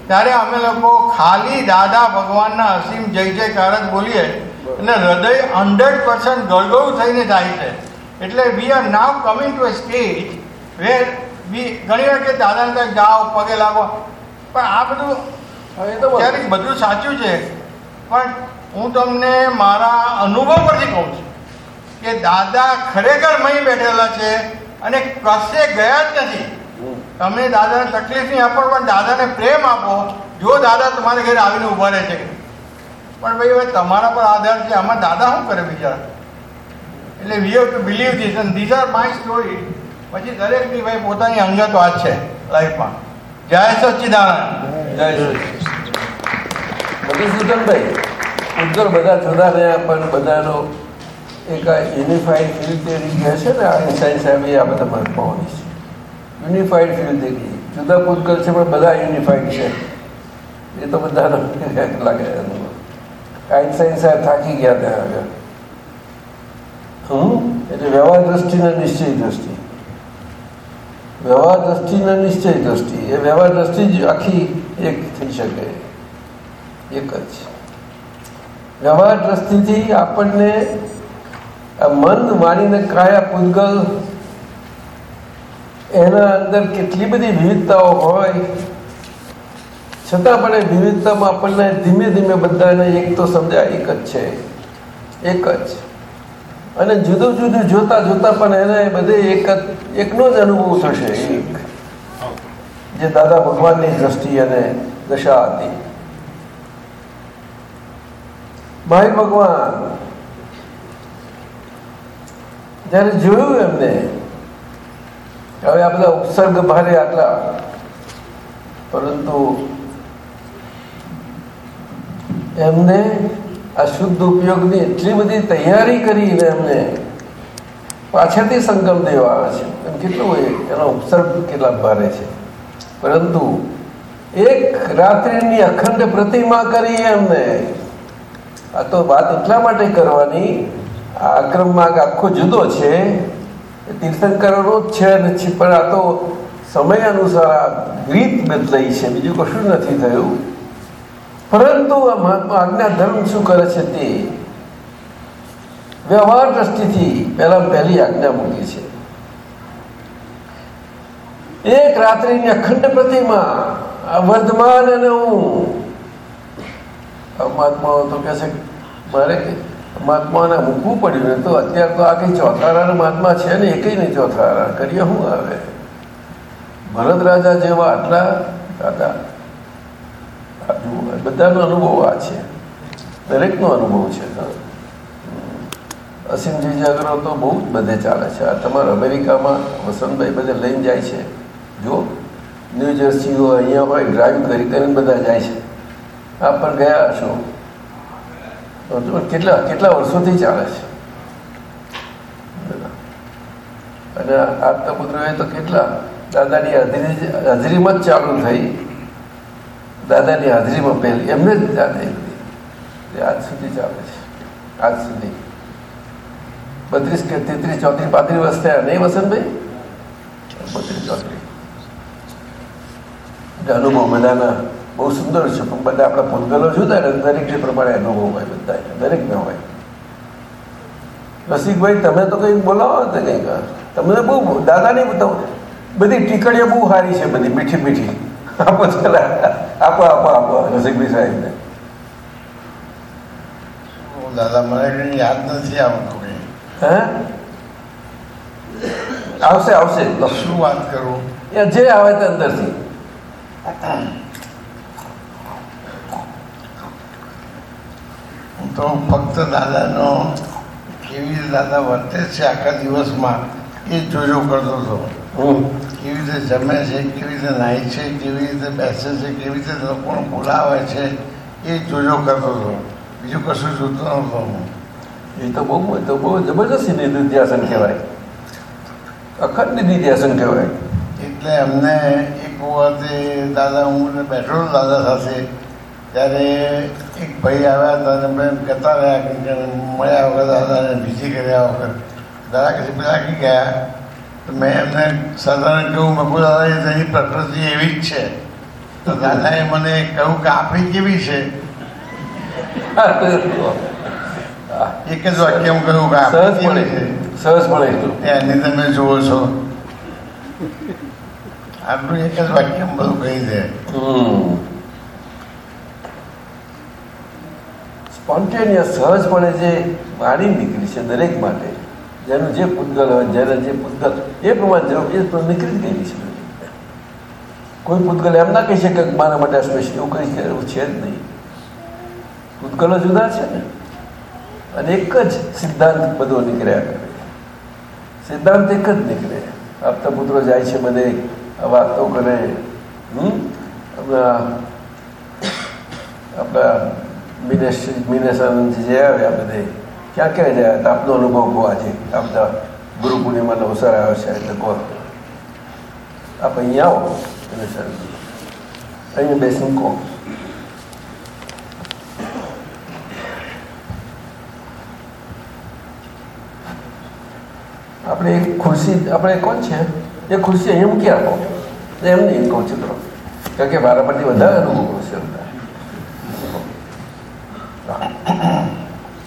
ત્યારે અમે લોકો ખાલી દાદા ભગવાનના અસીમ જય જયકાર જ બોલીએ અને હૃદય હંડ્રેડ પર્સન્ટ ગળગળું થઈને જાય છે. એટલે we are now coming to a stage where we ઘણી વાર કે દાદાને ત્યાં જાઓ પગે લાગો. પણ આ બધું ક્યારેક બધું સાચું છે. પણ હું તમને મારા અનુભવ પરથી કહું છું કે દાદા ખરેખર મહી બેઠેલા છે. અને કશે ગયા જ નથી. તમને દાદાને તકલીફ નહીં આપો પણ દાદાને પ્રેમ આપો. જો દાદા તમારે ઘરે આવીને ઊભા રહે છે. પણ ભાઈ હવે તમારા પર આધાર છે. આમાં દાદા શું કરે બિચારા? એટલે we have to believe this and these are my story પછી દરેકની ભાઈ પોતાની અંગત વાત છે લાઈફમાં. જય સચ્ચિદાનંદ. જય શ્રી મધુસૂદનભાઈ ઉજ્જવળ બધા થતા રહ્યા પણ બધાનો એક આ યુનિફાઈડ ફિલ્ડ થિયરી કહે છે ને આ સાયન્સ સાહેબ એ આ બધા મહત્વની છે યુનિફાઈડ ફિલ્ડ થિયરી જુદા પૂતગલ છે પણ બધા યુનિફાઈડ છે એ તો બધાનો લાગે આઈન્સ્ટાઈન સાહેબ થાકી ગયા ત્યાં આગળ હમ એટલે વ્યવહાર દ્રષ્ટિ ને નિશ્ચય દ્રષ્ટિ વ્યવહાર દ્રષ્ટિ ને નિશ્ચય દ્રષ્ટિ એ વ્યવહાર દ્રષ્ટિ જ આખી એક થઈ શકે એક જ વ્યવહાર દ્રષ્ટિથી આપણને મન માનીને કાયા પૂતગલ, એના અંદર કેટલી બધી વિવિધતાઓ હોય. છતાં પણ એ વિવિધતામાં આપણને ધીમે ધીમે બધાને એક તો સમજાય, એક જ છે. એક જ. અને જુદું જુદું જોતા જોતા પણ એને બધે એક જ, એકનો જ અનુભવ થશે, એક. જે દાદા ભગવાનની દ્રષ્ટિ અને દશા હતી. ભાઈ ભગવાન જ્યારે જોયું એમને, હવે આ ઉપસર્ગ ભારે આટલા. પરંતુ એમને આ શુદ્ધ ઉપયોગની એટલી બધી તૈયારી કરીને એમને પાછળથી સંકલ્પ દેવા આવે છે. એમ કેટલું હોય? એનો ઉપસર્ગ કેટલા ભારે છે. પરંતુ એક રાત્રિની અખંડ પ્રતિમા કરી એમને. આ તો વાત એટલા માટે કરવાની આ માર્ગ આખો જુદો છે. તીર્થંકરો છે અને પણ આ તો સમય અનુસાર આ રીત બદલાઈ છે. બીજું કશું નથી થયું. પરંતુ આજ્ઞા ધર્મ શું કરે છે તે? વ્યવહાર દ્રષ્ટિથી પહેલા પહેલી આજ્ઞા મૂકી છે. એક રાત્રિની અખંડ પ્રતિમા વર્ધમાન અને હું મહાત્માઓ તો કહે છે, મારે મહાત્માને મૂકવું પડ્યું ને તો અત્યારે તો આ કઈ ચોથારાના મહાત્મા છે ને એકઈ નહીં ચોથારા કરીએ શું આવે? ભરત રાજા જેવા આટલા દાદા આ બધાનો અનુભવ આ છે. દરેકનો અનુભવ છે અસીમજી જાગરો તો બહુ જ બધે ચાલે છે. આ તમારા અમેરિકામાં વસંતભાઈ બધે લઈને જાય છે. જો ન્યૂ જર્સી હોય અહીંયા હોય ડ્રાઈવ કરી કરીને બધા જાય છે. આપ પણ ગયા હશો? કેટલા કેટલા વર્ષોથી ચાલે છે? અને આપતા પુત્રોએ તો કેટલા દાદાની હાજરી હાજરીમાં જ ચાલુ થઈ. દાદાની હાજરીમાં પહેલી, એમને જ દાદા એ આજ સુધી ચાલે છે. આજ સુધી. બત્રીસ કે તેત્રીસ, ચોત્રીસ, પાંત્રીસ વર્ષ થયા. નહીં, વસંતભાઈ? બત્રીસ, ચોત્રીસ. અનુભવ બધાના બહુ સુંદર છે. પણ બધા આપણા પંગલો જુદા ને દરેક પ્રમાણે અનુભવ હોય બધા દરેકને હોય. રસિકભાઈ તમે તો કંઈક બોલાવો તો કંઈક. તમને બહુ દાદાની બધી ટીકડીઓ બહુ સારી છે બધી મીઠી મીઠી. આપો ચલા. આપો આપો આપો રસિકભાઈ સાહેબને. દાદા મને યાદ નથી આવતું હે? આવશે આવશે. શું વાત કરું? એ જે આવે તે અંદરથી. તો ફક્ત દાદાનો કેવી રીતે દાદા વર્તે છે આખા દિવસમાં એ જોજો કરતો હતો. હું કેવી રીતે જમે છે કેવી રીતે નાહી છે કેવી રીતે બેસે છે કેવી રીતે લોકોને બોલાવે છે એ જોજો કરતો હતો. બીજું કશું જોતો નહોતો હું. એ તો બહુ તો બહુ જબરજસ્ત નિધ્યાસન કહેવાય. અખંડ નિધ્યાસન કહેવાય. એટલે અમને એક વખતે દાદા હું બેઠો દાદા સાથે ત્યારે એક ભાઈ આવ્યા હતા અને મેં કહેતા રહ્યા કે મળ્યા વગર દાદાને બીજી કર્યા વગર દાદા કે પેલા ગયા. તો મેં એમને સાધારણ કહ્યું મગુ દાદા એ તેની પ્રકૃતિ એવી જ છે. તો દાદાએ મને કહ્યું કે આપણી કેવી છે? એક જ વાક્ય કહ્યું કે સહજપણે કેવી છે? સહજપણે એટલું એની તમે જુઓ છો. આટલું એક જ વાક્ય બધું કહી દે. સ્પોન્ટેનિયસ સહજપણે જે વાણી નીકળી છે દરેક માટે, જેનું જે પૂતગલ હોય જેને જે પૂતગલ, એ પ્રમાણે પ્રમાણે નીકળી ગયેલી છે. કોઈ પૂતગલ એમ ના કહી શકે મારા માટે સ્પેશિયલ એવું કહી શકે એવું છે જ નહીં. પૂતગલો જુદા છે ને. અને એક જ સિદ્ધાંત બધો નીકળ્યા કરે. સિદ્ધાંત એક જ નીકળે. આપતા પુત્રો જાય છે બધે, વાતો કરે. હમ? આપણા આપણા મિનેશ મિનેશાનંદજી જે આવ્યા બધે ક્યાં ક્યાં ગયા હતા આપનો અનુભવ કહો આજે આ બધા ગુરુ પૂર્ણિમાનો અવસર આવ્યો છે એટલે કહો આપ અહીંયા આવો મિનેશાનંદજી અહીંયા બેસીને કહો આપણે એક ખુરશી આપણે કોણ છે એ ખુરશી અહીંયા મૂકી આપો એમ નહીં કહું છું તો કારણ કે મારા પરથી વધારે અનુભવ છે બધા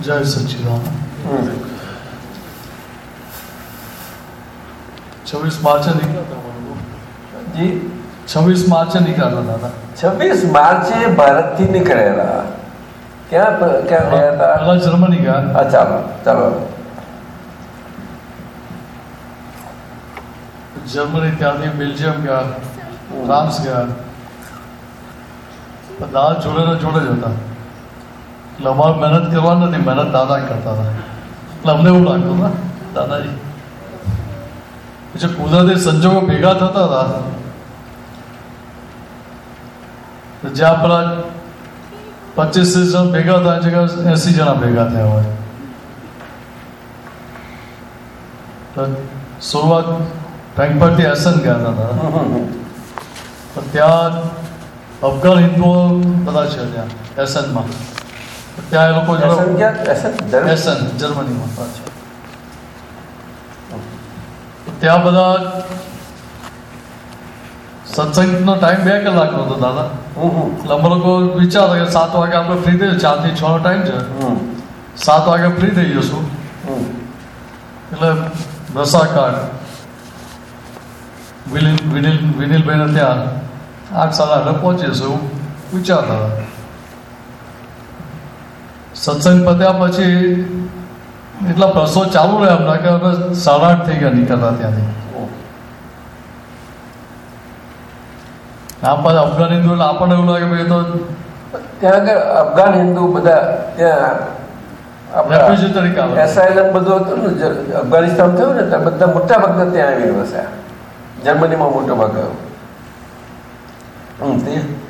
જય સચિદાન હમ. છવ્વીસ માર્ચે નીકળ્યા હતા બરોબર જી છવ્વીસ માર્ચે નીકળ્યા હતા દાદા છવ્વીસ માર્ચે ભારતથી નીકળેલા ક્યાં પ- ક્યાં ગયા હતા જર્મની ત્યાંથી બેલ્જિયમ ગયા ફ્રાન્સ ગયા પણ દાદા જોડે ને જોડે જ હતા એટલે અમારે મહેનત કરવાની નથી મહેનત દાદા કરતા હતા એટલે અમને એવું લાગતું ને દાદાજી પછી કુદરતી સંજોગો ભેગા થતા હતા જ્યાં પેલા પચીસ ત્રીસ જણ ભેગા થાય જગ્યાએ એસી જણા ભેગા થયા હોય તો શરૂઆત ફ્રેન્કફર્ટથી એસન ગયા હતા દાદા હમ, હમ, હમ. તો ત્યાં અફઘાન હિન્દુઓ બધા છે ત્યાં એસનમાં ત્યાં એ લોકો એસન જોડે ક્યાં એસન ધર્મ એસન જર્મનીમાં પાછા તો ત્યાં બધા સત્સંગનો ટાઈમ બે કલાકનો હતો દાદા હમ, હમ, એટલે અમે લોકો વિચારતા કે સાત વાગે આપણે ફ્રી થઈ ચારથી છ નો ટાઈમ છે હમ, સાત વાગે ફ્રી થઈ જશું હમ. એટલે રસાકાંડ વિનિલ વિનિલ વિનિલભાઈને ત્યાં આઠ સાડા આઠે પહોંચીશું એવું વિચારતા હતા. સત્સંગ પત્યા પછી એટલા પ્રસો ચાલુ રહ્યા એમના કે હવે સાડા આઠ થઈ ગયા નીકળતા ત્યાંથી. આ પાછા અફઘાન હિન્દુ એટલે આપણને એવું લાગે ભાઈ તો ત્યાં આગળ અફઘાન હિન્દુ બધા ત્યાં તરીકે બધું હતું ને અફઘાનિસ્તાન થયું ને ત્યાં બધા મોટા ભાગના ત્યાં આવી વસ્યા જર્મનીમાં મોટો ભાગ ગયો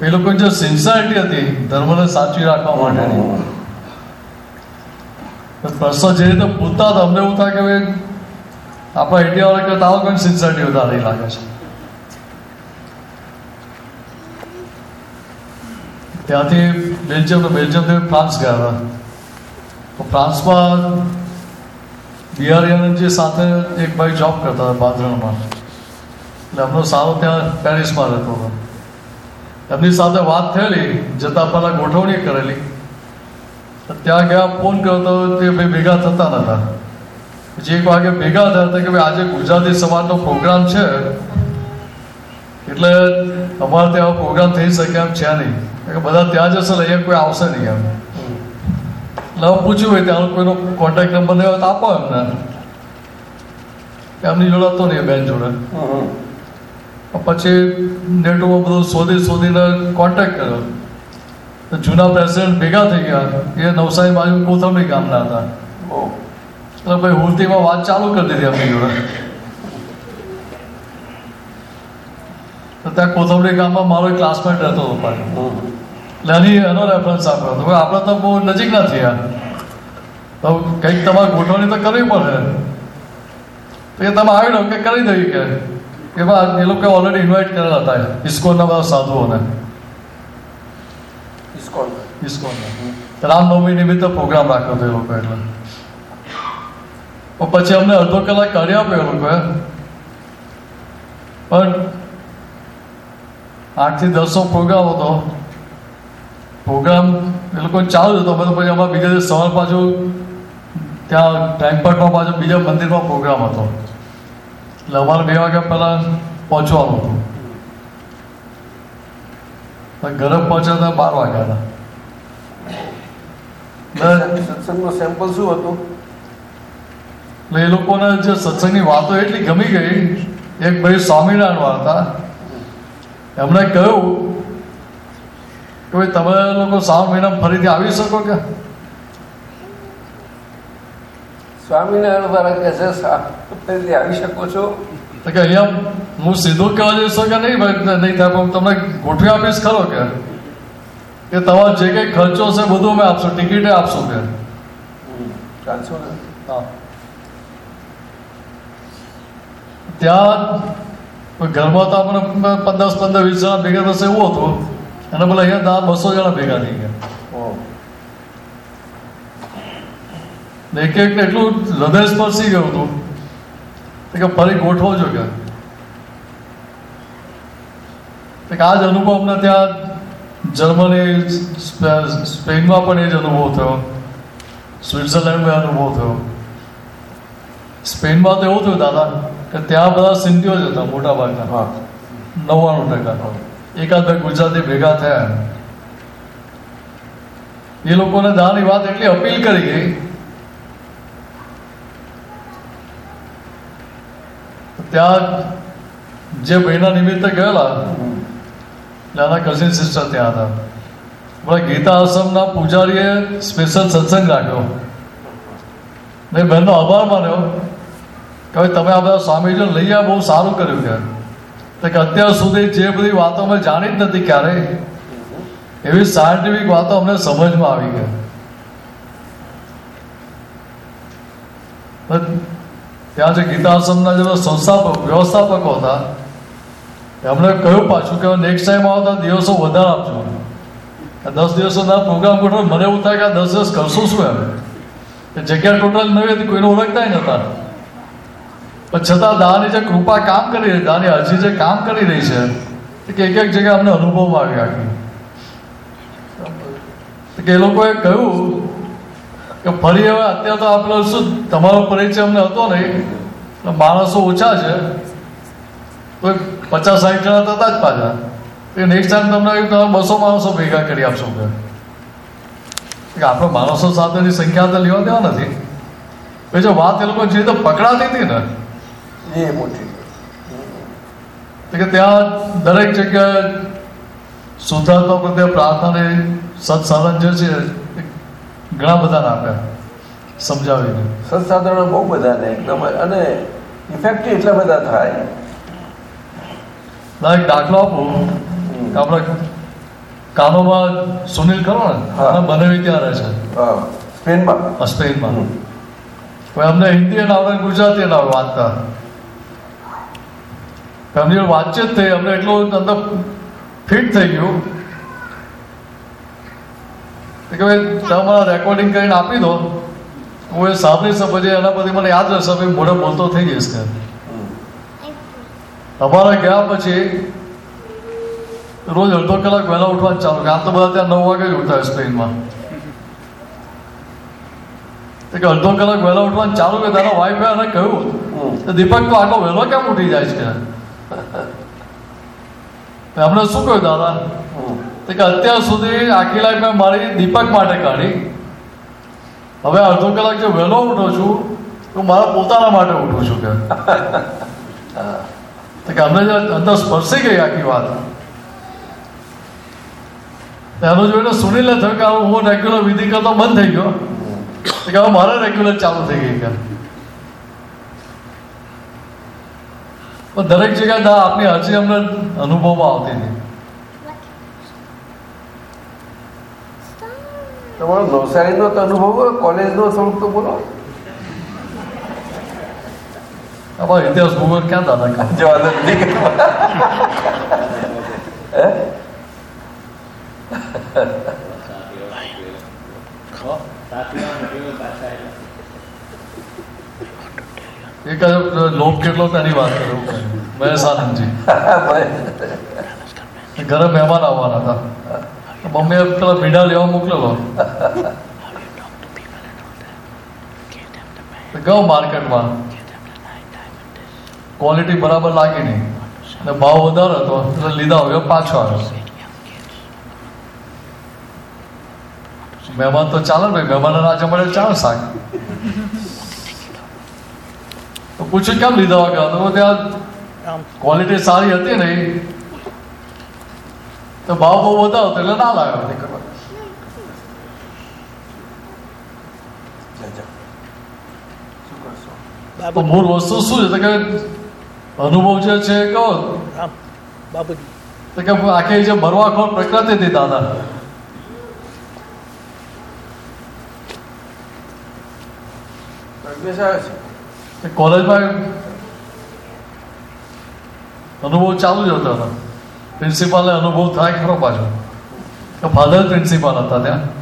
એ લોકો જે સિન્સારિટી હતી ધર્મને સાચવી રાખવા માટેની પ્રશ્નો જે રીતે પૂછતા હતા અમને એવું થાય કે ભાઈ આપણા ઇન્ડિયાવાળા કરતા આવો કોઈ સિન્સિયરિટી વધારે લાગે છે? ત્યાંથી બેલ્જિયમ તો બેલ્જિયમથી ફ્રાન્સ ગયા હતા. તો ફ્રાન્સમાં જે સાથે એક ભાઈ જોબ કરતા હતા બાંદ્રામાં એટલે એમનો સાવ ત્યાં પેરિસમાં રહેતો હતો. એમની સાથે વાત થયેલી, જતા પહેલાં ગોઠવણી કરેલી. ત્યાં ગયા, ફોન કર્યો તો તે ભાઈ ભેગા થતા નહોતા પછી એક વાગે ભેગા થયા હતા કે ભાઈ આજે ગુજરાતી સમાજનો પ્રોગ્રામ છે. એટલે અમારે ત્યાં પ્રોગ્રામ થઈ શકે એમ છે નહીં. કે બધા ત્યાં જશે એટલે અહીંયા કોઈ આવશે નહીં એમ. એટલે પૂછ્યું હોય ત્યાંનો કોઈનો કોન્ટેક્ટ નંબર નહીં હોય તો આપો એમને. એમની જોડે હતો નહીં બેન જોડે. પછી નેટમાં બધું શોધી શોધીને કોન્ટેક્ટ કર્યો. તો જૂના પ્રેસિડેન્ટ ભેગા થઈ ગયા. એ નવસારી બાજુ કોથંબી ગામના હતા. એટલે ભાઈ હુરતીમાં વાત ચાલુ કરી દીધી એમની જોડે. તો ત્યાં કોથંબડી ગામમાં મારો ક્લાસમેટ રહેતો હતો એટલે એની એનો રેફરન્સ આપ્યો હતો. આપણે તો બહુ નજીક ના થયા. તો કંઈક તમારે ગોઠવણી તો કરવી પડે. તો એ તમે આવી કે કરી દઈ કે? બા એ લોકો ઓલરેડી ઇન્વાઇટ કરેલા હતા. ઇસ્કોનના બધા સાધુઓને. ઇસ્કોનના. રામનવમી નિમિત્તે પ્રોગ્રામ રાખ્યો હતો એ લોકો એટલે. પછી અમને અડધો કલાક કાઢી આપ્યો એ લોકોએ. પણ આઠથી દસનો પ્રોગ્રામ હતો. પ્રોગ્રામ એ લોકો ચાલુ હતો. અમે પછી અમારા બીજા દિવસ સવાર પાછું ત્યાં ટાઈમપાટમાં પાછું બીજા મંદિરમાં પ્રોગ્રામ હતો. એટલે અમારે બે વાગ્યા પહેલાં પહોંચવાનું હતું ઘરે પહોંચ્યા હતા બાર વાગ્યા હતા સત્સંગનો સેમ્પલ શું હતું એટલે એ લોકોને જે સત્સંગની વાતો એટલી ગમી ગઈ એક ભાઈ સ્વામિનારાયણ વાર્તા એમણે કહ્યું કે ભાઈ તમે લોકો શ્રાવણ મહિનામાં ફરીથી આવી શકો કે સ્વામિનારાયણ વાળા કહે છે "સા- ફરીથી આવી શકો છો. તો કે અહીંયા હું સીધું કહેવા જઈશો કે નહીં ભાઈ નહીં થાય હું તમને ગોઠવી આપીશ ખરો કે? કે તમારો જે કંઈ ખર્ચો છે બધું અમે આપશું ટિકિટે આપશું કે? ચાલશો ને? હા. ત્યાં ઘરમાં તો આપણે પંદર પંદર વીસ જણા ભેગા થશે એવું હતું. અને બોલે અહીંયા દા બસો જણા ભેગા થઈ ગયા ઓહ. ને એક એક એટલું હૃદય સ્પર્શી ગયું હતું. કે ફરી ગોઠવો છો કે? કે આ જ અનુભવ અમને ત્યાં જર્મની સ્પેનમાં પણ એ જ અનુભવ થયો. સ્વિટ્ઝરલેન્ડમાં અનુભવ થયો. સ્પેનમાં તો એવું થયું દાદા કે ત્યાં બધા સિંધીઓ જ હતા મોટા ભાગના હા. નવ્વાણું ટકા. એકાદ બે ગુજરાતી ભેગા થયા. એ લોકોને દાની વાત એટલી અપીલ કરી ગઈ ત્યાં જે ભાઈના નિમિત્તે ગયેલા નાના કઝિન સિસ્ટર ત્યાં હતા. પણ ગીતા આશ્રમના પૂજારીએ સ્પેશિયલ સત્સંગ રાખ્યો. મેં બહેનનો આભાર માન્યો. કે તમે આ બધા સ્વામીજીને લઈ આવ્યા બહુ સારું કર્યું કે. કે, અત્યાર સુધી જે બધી વાતો અમે જાણી જ નથી ક્યારેય. એવી સાયન્ટિફિક વાતો અમને સમજમાં આવી ગઈ. ત્યાં જે ગીતા આશ્રમના જે સંસ્થાપક, વ્યવસ્થાપકો હતા, એમણે કહ્યું પાછું કે નેક્સ્ટ ટાઈમ આવો તો દિવસો વધારે આપજો. દસ દસ દિવસોના પ્રોગ્રામ ગોઠવો, મને એવું થાય કે દસ દિવસ કરશું શું એમ? એ જગ્યા ટોટલ નવી હતી, કોઈને ઓળખતા નહોતા પણ છતાં દાની જે કૃપા કામ કરી રહી દાની હજી જે કામ કરી રહી છે કે એક એક જગ્યાએ અમને અનુભવમાં આવી આખી. કે એ લોકોએ કહ્યું કે ફરી હવે અત્યારે તો આપણે શું તમારો પરિચય અમને હતો નહીં. એટલે માણસો ઓછા છે. તો પચાસ સાઠ જણા થતા જ પાછા. એ નેક્સ્ટ ટાઈમ તમને આવ્યું તમે બસો માણસો ભેગા કરી આપશો કે આપણે માણસો સાથેની સંખ્યા તો લેવા દેવા નથી. પછી જો વાત એ લોકો જે તો પકડાતી હતી ને એ મોટી. કે ત્યાં દરેક જગ્યાએ શુદ્ધાત્મા પ્રત્યે પ્રાર્થના સત્સાધન જે છે એ ઘણા બધાને આપ્યા સમજાવીને. સંસાધનો બહુ બધાને એકદમ અને ઇફેક્ટિવ એટલા બધા થાય. ના એક દાખલો આપું. આપણે કાનોમાં સુનિલ ખરો ને. બનેવી ત્યાં રહે છે. સ્પેનમાં. સ્પેનમાં. હવે અમને હિન્દી ના આવડે ગુજરાતી ના આવડે વાંચતા. એમની વાતચીત થઈ અમને એટલું અંદર ફિટ થઈ ગયું. કે ભાઈ તમારા રેકોર્ડિંગ કરીને આપી દો. હું એ સાંભળીશ પછી એના પછી મને યાદ રહેશે, ભાઈ, મોઢે બોલતો થઈ જઈશ કે. અમારા ગયા પછી રોજ અડધો કલાક વહેલા ઉઠવાનું ચાલુ કે આમ તો બધા ત્યાં નવ વાગે જ ઉઠાય સ્પેનમાં. કે અડધો કલાક વહેલા ઉઠવાનું ચાલુ કે તારા વાઈફે એને કહ્યું દીપક, તો આટલો વહેલો કેમ ઉઠી જાય છે આપણે શું કહ્યું દાદા? તો કે અત્યાર સુધી આખી લાઈફ મેં મારી દીપક માટે કાઢી. હવે અડધો કલાક જે વહેલો ઉઠું છું, તો મારા પોતાના માટે ઉઠું છું કે. તો કે અમને અંદર સ્પર્શી ગઈ આખી વાત. એનું જોઈને સુનિલને થયું કે હવે હું રેગ્યુલર વિધિ કરતો બંધ થઈ ગયો. તો કે હવે મારે રેગ્યુલર ચાલુ થઈ ગઈ કે. દરેક જગ્યાએ આપની હજી અમને અનુભવમાં આવતી હતી. તમારો નવસારીનો તો અનુભવ હોય કોલેજનો થોડુંક તો બોલો. અમારો ઇતિહાસ ભૂગોળ ક્યાં દાદા કામ જવાબ નથી હે? એ કહે લોક કેટલો તેની વાત કરું મહેસાનંદજી ઘરે મહેમાન આવવાના હતા. મમ્મીએ પેલા મીંડા લેવા મોકલેલો. ગયો માર્કેટમાં. ક્વોલિટી બરાબર લાગી નહીં. અને ભાવ વધારે હતો એટલે લીધા હવે પાછો આવ્યો. મહેમાન તો ચાલે ભાઈ મહેમાન આજે જમાડે ચાર શાક. તો પૂછ્યું કેમ લીધા વગર? તો ત્યાં ક્વોલિટી સારી હતી ને ઈ. તો ભાવ બહુ વધારો એટલે ના લાવ્યો તો બાબુ મૂળ વસ્તુ શું છે? કે અનુભવ જે છે એ કહો. બાપુજી તો કે આખી જે બરવાખોર પ્રકૃતિ હતી દાદા. કોલેજમાં અનુભવ ચાલુ જ હતો પ્રિન્સિપાલને અનુભવ થાય ખરો પાછો? તો ફાધર પ્રિન્સિપાલ હતા ત્યાં?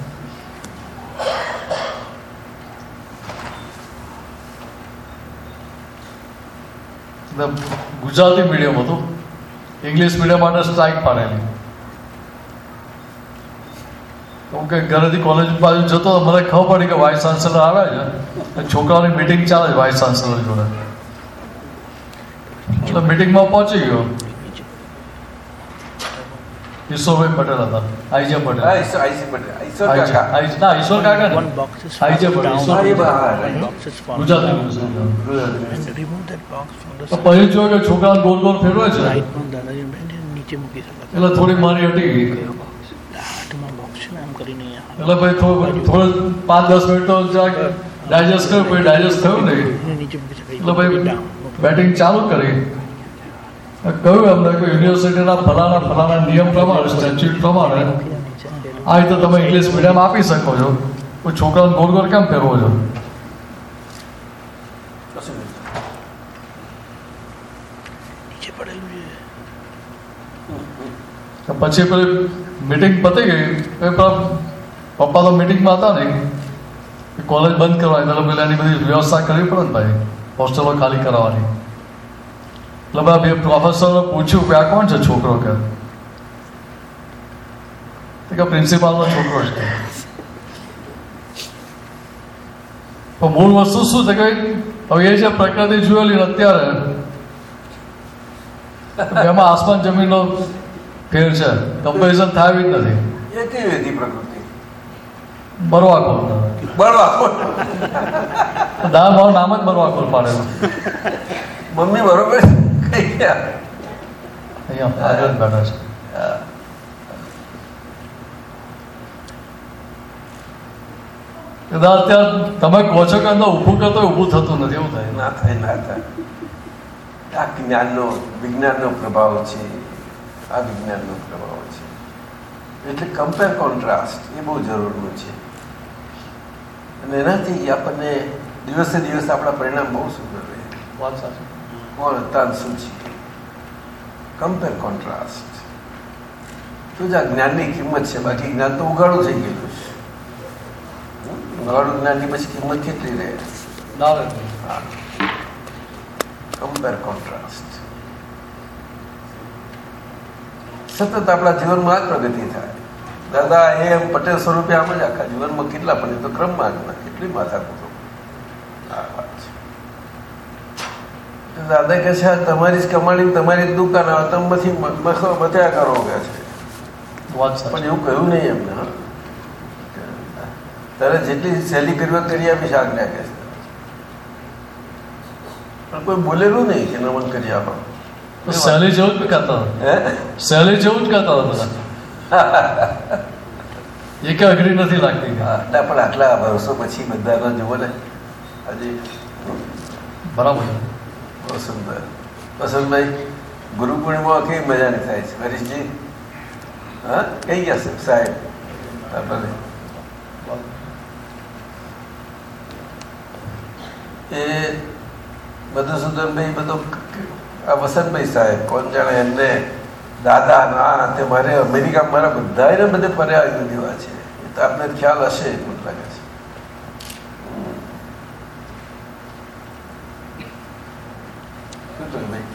ગુજરાતી મીડિયમ હતું. ઇંગ્લિશ મીડિયમ માટે સ્ટ્રાઇક પાડેલી. હું કે ઘરેથી કોલેજ બાજુ જતો મને ખબર પડી કે વાઇસ ચાન્સેલર આવે છે. છોકરાઓની મિટિંગ ચાલે છે વાઇસ ચાન્સેલર જોડે. એટલે મિટિંગમાં પહોંચી ગયો. ઈશ્વરભાઈ પટેલ હતા. આઈજે પટેલ. હા ઈશ્વર આઈસી પટેલ. ઈશ્વર કાકા. ના ઈશ્વર કાકા one ને આઈજે પટેલ. ઈશ્વર ગુજરાત યુનિવર્સિટી જોયું કે છોકરાને ગોલ ગોલ ફેરવે છે? નીચે મૂકી શકો એટલે થોડી મારી હટી ગઈ. એટલે ભાઈ થોડું થોડું પાંચ દસ મિનિટ તો ડાયજેસ્ટ કર્યું પછી ડાયજેસ્ટ થયું નહીં. શકાય. એટલે ભાઈ બેટિંગ ચાલુ કરી. કહ્યું અમને કે યુનિવર્સિટીના ફલાણા ફલાણા નિયમ પ્રમાણે સ્ટેચ્યુટ પ્રમાણે આ રીતે તમે ઇંગ્લિશ મીડિયમ આપી શકો છો. કોઈ છોકરાને ગોળ ગોળ કેમ ફેરવો છો? તો પછી પેલી મીટિંગ પતી ગઈ. એ પપ્પા તો મિટિંગમાં હતા ને. કોલેજ બંધ કરવાની એટલે પેલા એની બધી વ્યવસ્થા કરવી પડે ને ભાઈ. હોસ્ટેલો ખાલી કરાવવાની. એટલે ભાઈ બે પ્રોફેસરો પૂછ્યું કે આ કોણ છે છોકરો કે? પ્રિન્સિપાલ નો પ્રિન્સિપાલનો છોકરો છે. પણ મૂળ વસ્તુ શું છે કે હવે એ જે પ્રકૃતિ જોયેલી અત્યારે. એમાં આસમાન જમીનનો ફેર છે. કમ્પેરિઝન થાય જ નથી. એ કેવી હતી પ્રકૃતિ? બરવા કોલ બળવા દા મારું નામ જ બરવા કોલ પાડેલું. મમ્મી બરોબર અહીંયા આગળ જ છે કદાચ તમે કહો છો કે અંદર ઊભું કરતો ઊભું થતું નથી એવું થાય. ના થાય ના થાય. આ જ્ઞાનનો વિજ્ઞાનનો પ્રભાવ છે. આ વિજ્ઞાનનો પ્રભાવ છે. એટલે કમ્પેર કોન્ટ્રાસ્ટ એ બહુ જરૂરનું છે. અને એનાથી આપણને દિવસે દિવસે આપણા પરિણામ બહુ સુંદર રહે. વાત સાચી. કોણ તાન શું કમ્પેર કોન્ટ્રાસ્ટ તો જ આ જ્ઞાનની કિંમત છે બાકી જ્ઞાન તો ઉગાડું થઈ ગયેલું છે। ઉગાડું જ્ઞાનની પછી કિંમત કેટલી રહે? કમ્પેર કોન્ટ્રાસ્ટ સતત આપણા જીવનમાં જ પ્રગતિ થાય. દાદા એ પટેલ સ્વરૂપે આમ જ આખા જીવનમાં કેટલા એ તો જ કેટલી માથા કૂટો આ વાત છે દાદા કે છે તમારી જ કમાણી તમારી જ દુકાન આવે તમે પછી બત્યા કરો કે છે. પણ એવું કહ્યું નહીં એમને હા. તારે જેટલી સહેલી કરવી હોય કરી આપીશ આજ્ઞા કે છે. પણ કોઈ બોલેલું નહીં કે નમન કરી આપો. સહેલી જેવું જ કરતા સહેલી જેવું જ કરતા બધા. એક અઘરી નથી લાગતી. આટલા ના પણ આટલા વર્ષો પછી બધાનો જુઓ ને હજી બરાબર. સુંદર વસંતભાઈ ગુરુ કેવી બધો આ વસંતભાઈ સાહેબ, કોણ જાણે એમને દાદા ના તે મારે અમેરિકા મારા બધા એને બધે ફર્યા આવી દેવા છે. તો આપને ખ્યાલ હશે લાગે છે શું થયું ભાઈ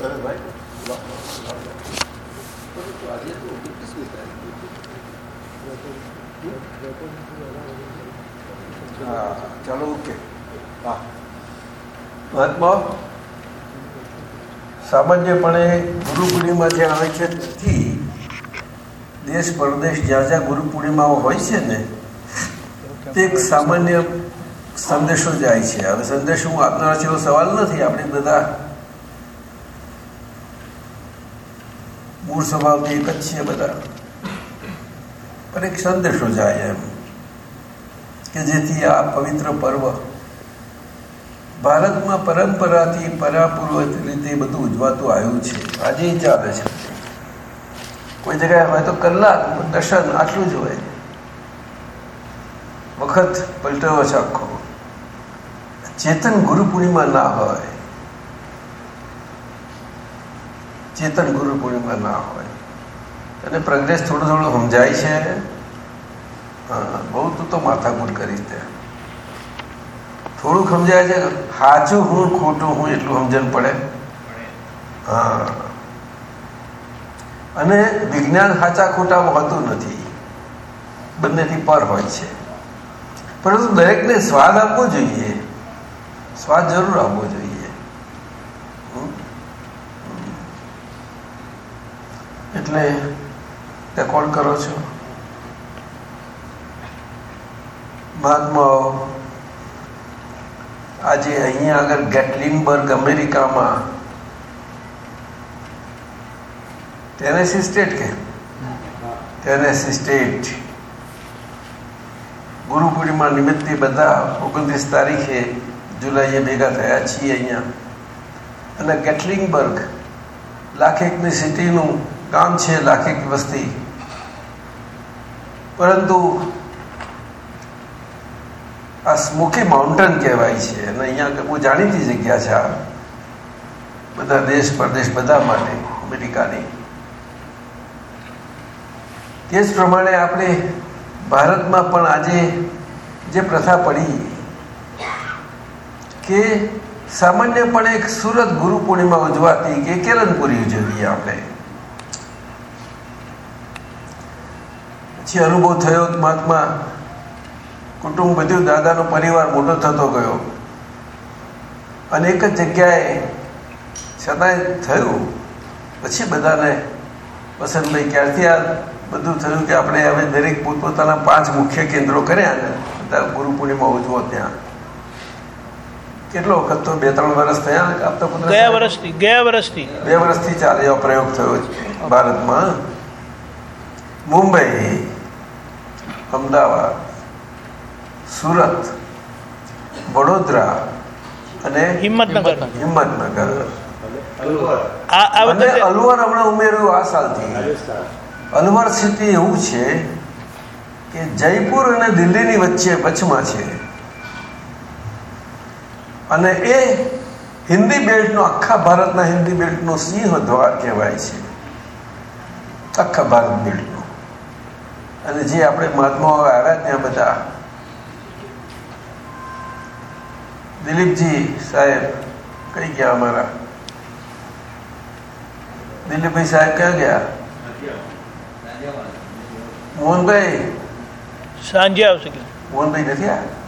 અરે ભાઈ આજે તો ઓગણત્રીસમી તારીખ હા ચાલો ઓકે હા મહાત્મા સામાન્યપણે ગુરુ પૂર્ણિમા જે આવે છે તેથી, દેશ પરદેશ જ્યાં જ્યાં ગુરુ પૂર્ણિમાઓ હોય છે ને, તે એક સામાન્ય સંદેશો જાય છે. હવે સંદેશો હું આપનાર છે સવાલ નથી, આપણે બધા મૂળ સ્વભાવથી એક જ છીએ બધા. પણ એક સંદેશો જાય એમ કે જેથી આ પવિત્ર પર્વ ભારતમાં પરંપરાથી પરાપૂર્વક રીતે બધું ઉજવાતું આવ્યું છે. આજે ચાલે છે. કોઈ જગ્યાએ હોય તો કલાક દર્શન આટલું જ હોય. વખત પલટાવો છે આખો. ચેતન ગુરુ પૂર્ણિમા ના હોય. ચેતન ગુરુ પૂર્ણિમા ના હોય. અને પ્રજ્ઞેશ થોડું થોડું સમજાય છે. બહુ તું તો માથાકૂટ કરી તે થોડુંક સમજાય છે? સાચું હું, ખોટું હું એટલું સમજણ પડે. હા. અને વિજ્ઞાન સાચા ખોટા હોતું નથી. બંનેથી પર હોય છે. પરંતુ દરેકને સ્વાદ આપવો જોઈએ. સ્વાદ જરૂર આપવો જોઈએ? એટલે રેકોર્ડ કરો છો? મહાત્માઓ આજે અહીંયા આગળ ગેટલિનબર્ગ અમેરિકામાં ટેનેસી સ્ટેટ કે? Tennessee state. ગુરુ પૂર્ણિમા નિમિત્તે બધા ઓગણત્રીસ તારીખે જુલાઈએ ભેગા થયા છીએ અહીંયા. અને ગેટલિંગબર્ગ લાખેકની સિટીનું ગામ છે, લાખેક વસ્તી. પરંતુ આ સ્મોકી માઉન્ટેન કહેવાય છે. અને અહીંયા બહુ જાણીતી જગ્યા છે આ. બધા દેશ, પરદેશ, બધા માટે, અમેરિકાની. તે જ પ્રમાણે આપણે ભારતમાં પણ આજે જે પ્રથા પડી કે સામાન્યપણે એક સુરત ગુરુ પૂર્ણિમા ઉજવાતી કે કેરનપુરી ઉજવીએ આપણે. પછી અનુભવ થયો મહાત્મા કુટુંબ બધું દાદાનો પરિવાર મોટો થતો ગયો. અને એક જ જગ્યાએ છતાંય થયું. પછી બધાને વસંતભાઈ ક્યારથી આ બધું થયું કે આપણે હવે દરેક પોતપોતાના પાંચ મુખ્ય કેન્દ્રો કર્યા ને બધા ગુરુ પૂર્ણિમા ઉજવો ત્યાં. કેટલો વખત તો બે ત્રણ વર્ષ થયા આપતા પુત્ર ગયા વર્ષથી ગયા વર્ષથી બે વર્ષથી ચાલે એવો પ્રયોગ થયો છે ભારતમાં. મુંબઈ અમદાવાદ સુરત વડોદરા અને હિંમતનગર. હિંમતનગર. અને અલવર હમણાં ઉમેર્યું આ સાલથી. અલવર સિટી એવું છે કે જયપુર અને દિલ્હીની વચ્ચે કચ્છમાં છે. અને એ હિન્દી બેલ્ટનો આખા ભારતના હિન્દી બેલ્ટનો સિંહ દ્વાર કહેવાય છે. આખા ભારત બેલ્ટનો. અને જે આપણે મહાત્માઓ આવ્યા ત્યાં બધા દિલીપજી સાહેબ કઈ ગયા અમારા? દિલીપભાઈ સાહેબ ક્યાં ગયા? મોહનભાઈ? સાંજે આવશે મોહનભાઈ નથી આવ્યા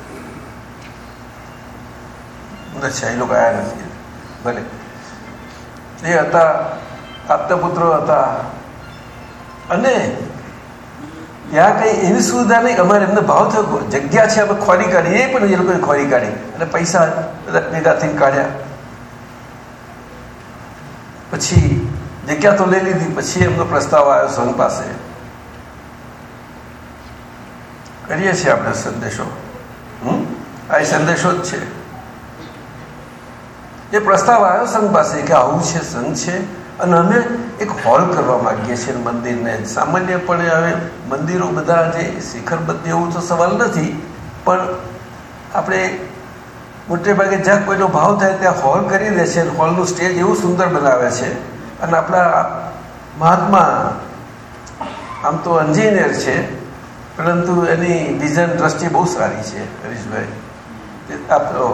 અચ્છા એ લોકો આવ્યા નથી. ભલે. એ હતા આપતા પુત્રો હતા. અને ત્યાં કઈ એવી સુવિધા નહીં. અમારે એમને ભાવ થયો જગ્યા છે, અમે ખોરી કાઢી એ પણ એ લોકોએ ખોરી કાઢી. અને પૈસા ભેગા કાઢ્યા. પછી જગ્યા તો લઈ લીધી. પછી એમનો પ્રસ્તાવ આવ્યો સંઘ પાસે. કરીએ છીએ આપણે સંદેશો. હમ? આ સંદેશો જ છે. એ પ્રસ્તાવ આવ્યો સંઘ પાસે કે આવું છે, સંઘ છે. અને અમે એક હોલ કરવા માગીએ છીએ મંદિરને સામાન્યપણે હવે મંદિરો બધા જે શિખરબદ્ધ એવું તો સવાલ નથી, પણ આપણે મોટે ભાગે જ્યાં કોઈનો ભાવ થાય ત્યાં હોલ કરી દે છે હોલનું સ્ટેજ એવું સુંદર બનાવે છે. અને આપણા મહાત્મા આમ તો એન્જિનિયર છે, પરંતુ એની વિઝન દ્રષ્ટિ બહુ સારી છે, હરીશભાઈ. આપણો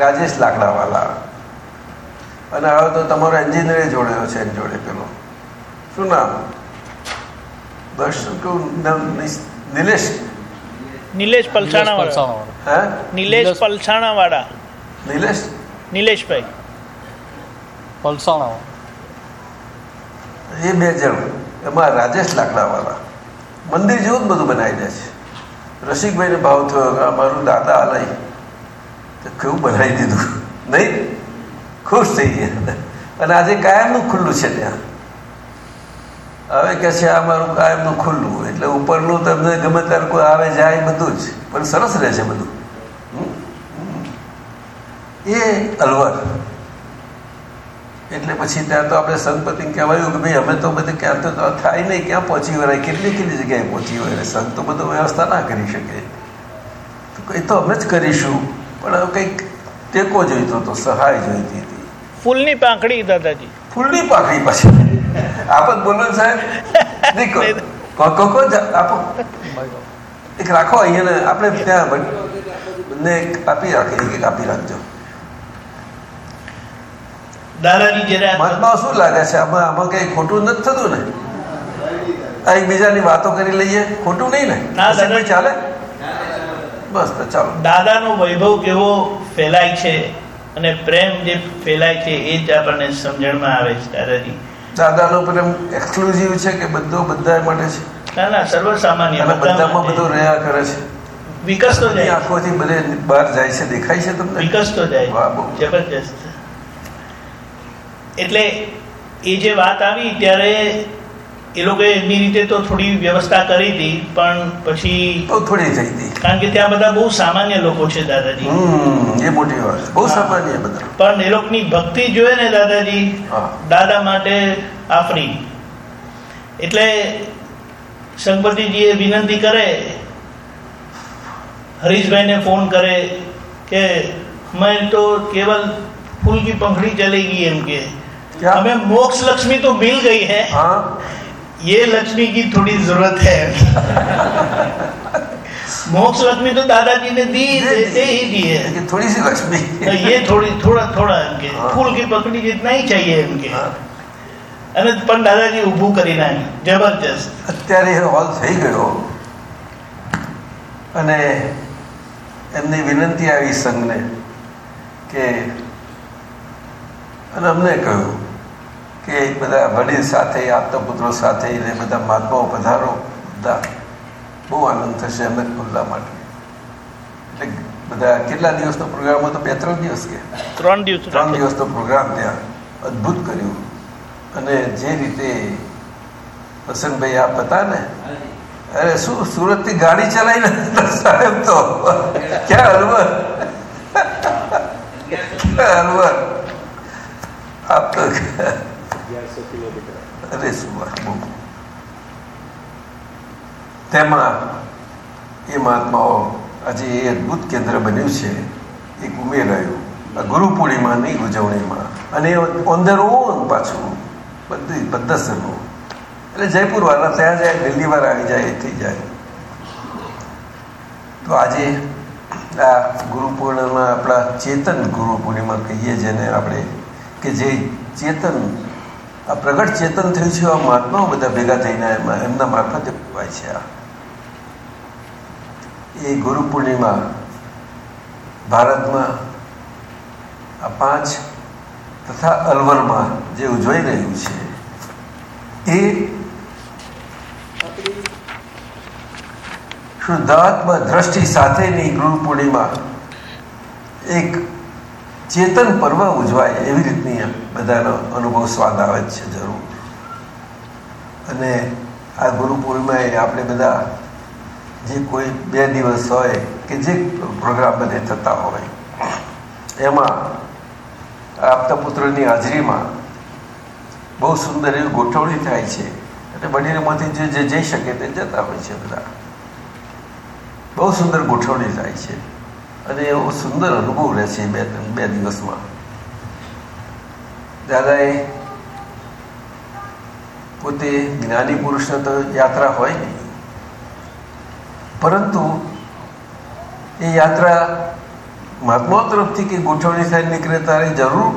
રાજેશ લાકડાવાલા. અને હવે તો તમારો એન્જિનિયર જોડેલો છે એની જોડે પેલો. શું નામ? નામ નિલેશ? નિલેશ પલસાણા વાળા. નિલેશ પલસાણા વાળા નિલેશ? નિલેશભાઈ. પલસાણા એ બે જણ. એમાં રાજેશ લાકડાવાળા. મંદિર જેવું જ બધું બનાવી દે છે. રસિકભાઈને ભાવ થયો અમારું દાદા આલય તો કેવું બનાવી દીધું? નહીં? ખુશ થઈ ગયા. અને આજે કાયમનું ખુલ્લું છે ત્યાં. હવે કે છે, આ મારું કાયમનું ખુલ્લું એટલે ઉપરનું તમને ગમે ત્યારે કોઈ આવે, જાય, બધું જ. પણ સરસ રહે છે બધું. એ અલવર. એટલે પછી ત્યાં તો આપણે સંતપતિ કહેવાયું કે ભાઈ, અમે તો બધું ક્યાં તો થાય નહીં, ક્યાં પહોંચી વળાય? કેટલી કેટલી જગ્યાએ પહોંચી વળે સંત તો બધું વ્યવસ્થા ના કરી શકે. એ તો અમે જ કરીશું. પણ હવે કંઈક ટેકો જોઈતો હતો, સહાય જોઈતી હતી. ફૂલની પાંખડી દાદાજી. ફૂલની પાંખડી પછી. આપ જ બોલો સાહેબ. જ આપો એક રાખો અહીંયા આપણે ત્યાં બંને આપી રાખી એક આપી રાખજો. મહાત્મા શું લાગે છે? આમાં આમાં કઈ ખોટું નથી થતું ને? આ એકબીજાની વાતો કરી લઈએ. ખોટું નહીં ને? ચાલે? બસ તો ચાલો. દાદાનો વૈભવ કેવો ફેલાય છે? અને પ્રેમ જે ફેલાય છે એ જ આપણને સમજણમાં આવે છે દાદાજી દાદાનો પ્રેમ એક્સક્લુઝિવ છે કે બધો બધા માટે છે ના ના સર્વસામાન્ય બધામાં બધું. રહ્યા કરે છે વિકસતો જાય. આંખોથી બધે બહાર જાય છે દેખાય છે તમને વિકસતો જાય. જબરજસ્ત એટલે એ જે વાત આવી ત્યારે એ લોકોએ એમની રીતે તો થોડી વ્યવસ્થા કરી હતી પણ પછી બહુ થોડી થઈ હતી કારણ કે ત્યાં બધા બહુ સામાન્ય લોકો છે દાદાજી હમ એ મોટી વાત બહુ સામાન્ય બધા પણ એ લોકોની ભક્તિ જોઈએ ને દાદાજી હા દાદા માટે આફરી એટલે સંગપતિજીએ વિનંતી કરે હરીશભાઈને ફોન કરે કે મેં તો કેવલ फूल की पंखड़ी चलेगी एम के क्या? हमें मोक्ष लक्ष्मी तो मिल गई है હા ये लक्ष्मी की थोड़ी जरूरत है मोक्ष लक्ष्मी तो दादाजी ने दी देते ही दी है એ થોડી સી લક્ષ્મી तो ये थोड़ी थोड़ा थोड़ा इनके हाँ। फूल की पकड़ी जितना ही चाहिए इनके હા. અને પણ દાદાજી ઊભું કરી નાખ્યું જબરજસ્ત અત્યારે એ હોલ થઈ ગયો અને એમની વિનંતી આવી સંઘને કે અને અમને કહ્યું કે બધા વડીલ સાથે આપતા પુત્રો સાથે ને બધા મહાત્માઓ પધારો બધા બહુ આનંદ થશે ખુલ્લા માટે. એટલે બધા કેટલા દિવસનો પ્રોગ્રામ હતો? બે ત્રણ દિવસ કે? ત્રણ દિવસ ત્રણ દિવસનો પ્રોગ્રામ ત્યાં અદ્ભુત કર્યું. અને જે રીતે વસંતભાઈ આપ હતા ને અરે શું સુરતથી ગાડી ચલાવીને સાહેબ તો? ક્યાં અલવર ક્યાં હલવર આપ તો શું તેમાં એ મહાત્માઓ આજે એ અદ્ભુત કેન્દ્ર બન્યું છે એ ઉમેરાયું. ગુરુ પૂર્ણિમાની ઉજવણીમાં. અને ઓન ધ રોન પાછું, બધી પદ્ધતિનું એટલે જયપુર વાળા ત્યાં જાય, દિલ્હી વાળા આવી જાય એ થઈ જાય. તો આજે આ ગુરુ પૂર્ણિમા આપણા ચેતન ગુરુ પૂર્ણિમા કહીએ જેને આપણે કે જે ચેતન આ પ્રગટ ચેતન થયું છે આ મહાત્માઓ બધા ભેગા થઈને એમાં એમના મારફતે કહેવાય છે આ. એ ગુરુ પૂર્ણિમા ભારતમાં આ પાંચ તથા અલવરમાં જે ઉજવાઈ રહ્યું છે, એ શુદ્ધાત્મા દ્રષ્ટિ સાથેની ગુરુ પૂર્ણિમા એક ચેતન પર્વ ઉજવાય એવી રીતની બધાનો અનુભવ સ્વાદ આવે જ છે જરૂર. અને આ ગુરુ પૂર્ણિમાએ આપણે બધા જે કોઈ બે દિવસ હોય કે જે પ્રોગ્રામ બધે થતા હોય, એમાં આપતા પુત્રની હાજરીમાં બહુ સુંદર એવી ગોઠવણી થાય છે. અને જે જે જઈ શકે તે જતા હોય છે બધા. બહુ સુંદર ગોઠવણી થાય છે. અને એવો સુંદર અનુભવ રહે છે બે બે દિવસમાં દાદાએ પોતે જ્ઞાની પુરુષને તો યાત્રા હોય નહીં પરંતુ એ યાત્રા મહાત્માઓ તરફથી કે ગોઠવણી થાય નીકળે ત્યારે જરૂર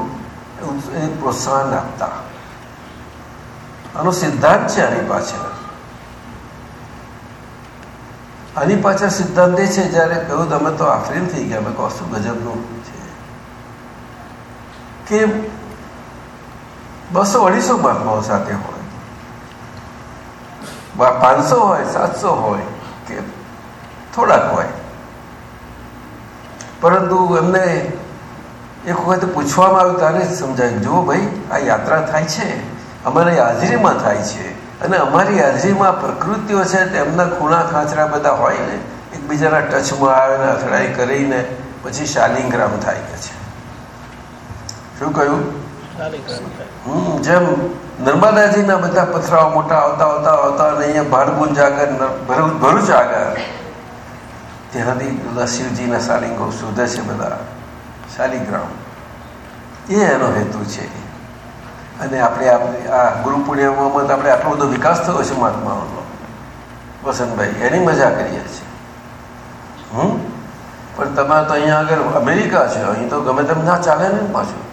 પ્રોત્સાહન આપતા આનો સિદ્ધાંત છે આની પાછળ આની પાછળ સિદ્ધાંત એ છે, જ્યારે કહ્યું, તમે તો આફરીન થઈ ગયા, મેં કહું શું છે? કે બસો અઢીસો મહાત્માઓ સાથે હોય પાંચસો હોય, સાતસો હોય, કે થોડાક હોય. પરંતુ એમને એક વખત પૂછવામાં આવ્યું ત્યારે જ સમજાયું જુઓ ભાઈ, આ યાત્રા થાય છે, અમારી હાજરીમાં થાય છે. અને અમારી અરજીમાં પ્રકૃતિઓ છે તેમના ખૂણા ખાંચરા બધા હોય ને એકબીજાના ટચમાં આવે ને અથડાઈ કરીને પછી શાલિંગ્રામ થાય કે છે. શું કહ્યું? હમ જેમ નર્મદાજીના બધા પથરાઓ મોટા આવતા આવતા આવતા અને અહીંયા ભાડભુંજ આગળ ભરૂચ આગળ. ત્યાંથી શિવજીના શાલિંગો શોધે છે બધા. શાલિગ્રામ એ એનો હેતુ છે. અને આપણે આ ગુરુ પૂર્ણિમામાં આપણે આટલો બધો વિકાસ થયો છે મહાત્માઓનો. વસંતભાઈ, એની મજા કરીએ છીએ. હમ? પણ તમારે તો અહીંયા આગળ અમેરિકા છે, અહીં તો ગમે તેમ ના ચાલે ને પાછું.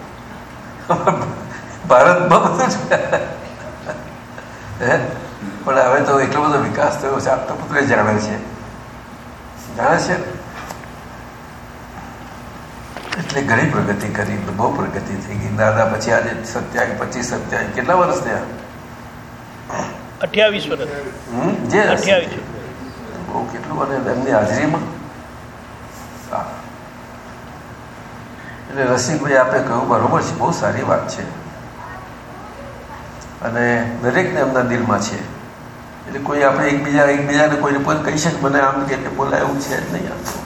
ભારતમાં બધું છે પણ હવે તો એટલો બધો વિકાસ થયો છે આપતો પુત્ર જાણે છે. જાણે છે? એટલે ઘણી પ્રગતિ કરી બહુ પ્રગતિ થઈ ગઈ. દાદા પછી આજે સત્યાવીસ પચીસ સત્યાવીસ કેટલા વર્ષ થયા? અઠ્યાવીસ વર્ષ. જે અઠ્યાવીસ. બહુ કેટલું અને એમની હાજરીમાં. એટલે રસિકભાઈ આપે કહ્યું બરાબર છે બહુ સારી વાત છે. અને દરેકને એમના દિલમાં છે. એટલે કોઈ આપણે એકબીજા એકબીજાને કોઈને પણ કહી શકે મને આમ કે બોલાય એવું છે જ નહીં આમ તો.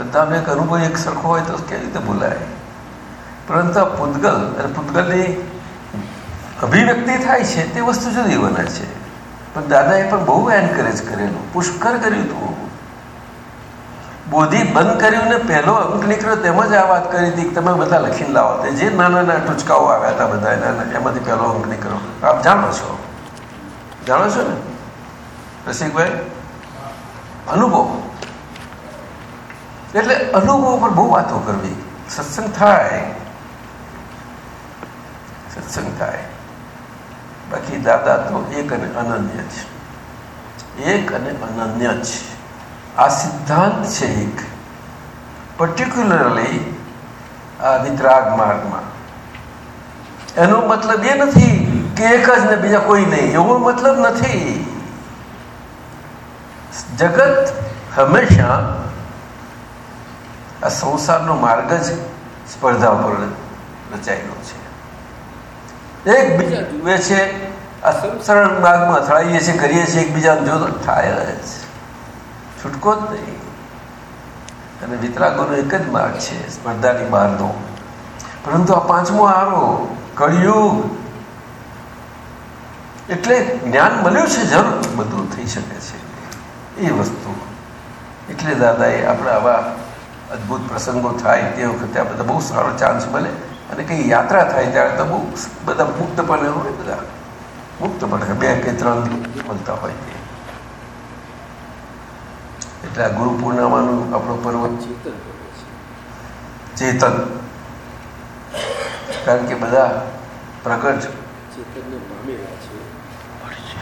બધાનો અનુભવ એક સરખો હોય તો કેવી રીતે બોલાય? પરંતુ આ પૂતગલ, અને પૂતગલની અભિવ્યક્તિ થાય છે તે વસ્તુ જુદી બને છે. પણ દાદાએ પણ બહુ એન્કરેજ કરેલું. પુષ્કર કર્યું હતું બોધી બંધ કર્યું ને પહેલો અંક નીકળ્યો તેમાં જ આ વાત કરી હતી કે તમે બધા લખીને લાવો. તે જે નાના નાના ટૂચકાઓ આવ્યા હતા બધા એમાંથી પહેલો અંક નીકળ્યો. આપ જાણો છો? જાણો છો ને? રસિકભાઈ? અનુભવ? એટલે અનુભવ પર બહુ વાતો કરવી. સત્સંગ થાય. સત્સંગ થાય. બાકી દાદા તો એક અને અનન્ય છે એક અને અનન્ય છે આ સિદ્ધાંત છે એક. પર્ટિક્યુલરલી આ વિતરાગ માર્ગમાં. એનો મતલબ એ નથી કે એક જ ને બીજા કોઈ નહીં. એવો મતલબ નથી. જગત હંમેશા આ સંસારનો માર્ગ જ સ્પર્ધા પર રચાયેલો છે. એક બીજા જુએ છે, આ સરળ માર્ગમાં અથડાઈએ છીએ કરીએ છીએ એકબીજાને જો થાય જ છૂટકો જ નહીં. અને વિતરાગોનો એક જ માર્ગ છે, સ્પર્ધાની બહારનો. પરંતુ આ પાંચમો આરો, કળિયુગ. એટલે જ્ઞાન મળ્યું છે જરૂર બધું થઈ શકે છે. એ વસ્તુ. એટલે દાદાએ આપણે આવા અદ્ભુત પ્રસંગો થાય તે વખતે આ બધા બહુ સારો ચાન્સ મળે. અને કંઈ યાત્રા થાય ત્યારે તો બહુ બધા મુક્તપણે હોય બધા. મુક્તપણે બે કે ત્રણ મળતા હોય તે. એટલે આ ગુરુ પૂર્ણિમાનું આપણો પર્વ. ચેતન. કારણ કે બધા પ્રગટ.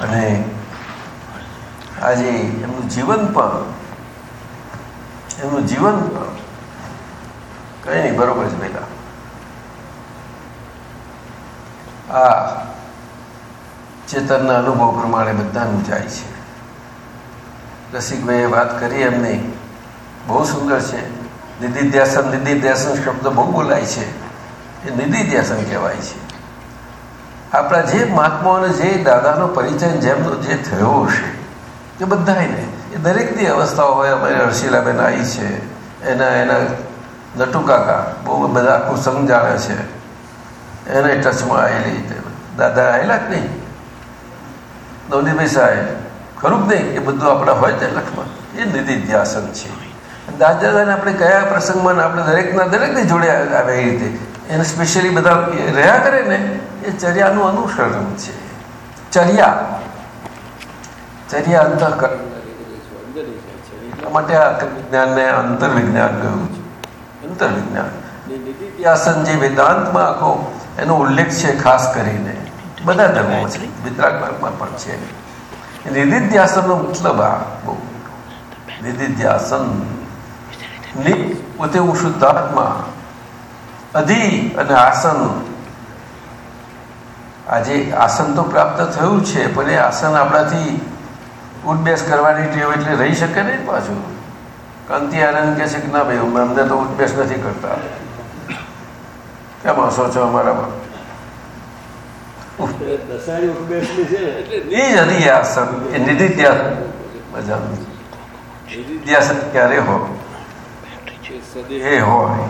અને આજે એમનું જીવન પણ એમનું જીવન કઈ નહીં બરોબર છે પેલા આ ચેતનના અનુભવ પ્રમાણે બધાનું જાય છે. રસિકભાઈએ વાત કરી એમની. બહુ સુંદર છે. નિધિધ્યાસન નિધિધ્યાસન શબ્દ બહુ બોલાય છે. એ નિધિધ્યાસન કહેવાય છે. આપણા જે મહાત્માઓને, જે દાદાનો પરિચય જેમનો જે થયો હશે, એ બધાને દરેકની અવસ્થાઓ હોય અમારી હર્ષિલાબેન આવી છે, એના એના નટુ કાકા, બહુ બધા આખું સંઘ છે. એને ટચમાં આવેલી દાદા આવેલા જ નહીં. નવનીભાઈ સાહેબ, ખરું જ નહીં? એ બધું આપણા હોય તે લખમાં. એ નિધિધ્યાસન છે. દાદાને આપણે કયા પ્રસંગમાં આપણે દરેકના દરેકની જોડે આવે એ રીતે. એને સ્પેશિયલી બધા રહ્યા કરે ને, એ ચર્યાનું અનુસરણ છે. ચર્યા. ચર્યા અંતઃ એટલા માટે આત્મવિજ્ઞાનને અંતર્વિજ્ઞાન કહ્યું છે. અંતર્વિજ્ઞાન. નિધિધ્યાસન જે વેદાંતમાં આખો એનો ઉલ્લેખ છે ખાસ કરીને. બધા ધર્મો છે. વિતરાગમાં પણ છે. નિધિધ્યાસનનો મતલબ આ બહુ નિધિધ્યાસન નિ પોતે હું શુદ્ધાત્મા અધિ અને આસન. આજે આસન તો પ્રાપ્ત થયું છે, પણ એ આસન આપણાથી ઉઠબેસ કરવાની ટેવ એટલે રહી શકે નહીં પાછું. કાંતિ આનંદ કહે છે કે ના ભાઈ અમને તો ઉઠબેસ નથી કરતા. કેમ હસો છો અમારામાં? ક્યારે હોય? એ હોય.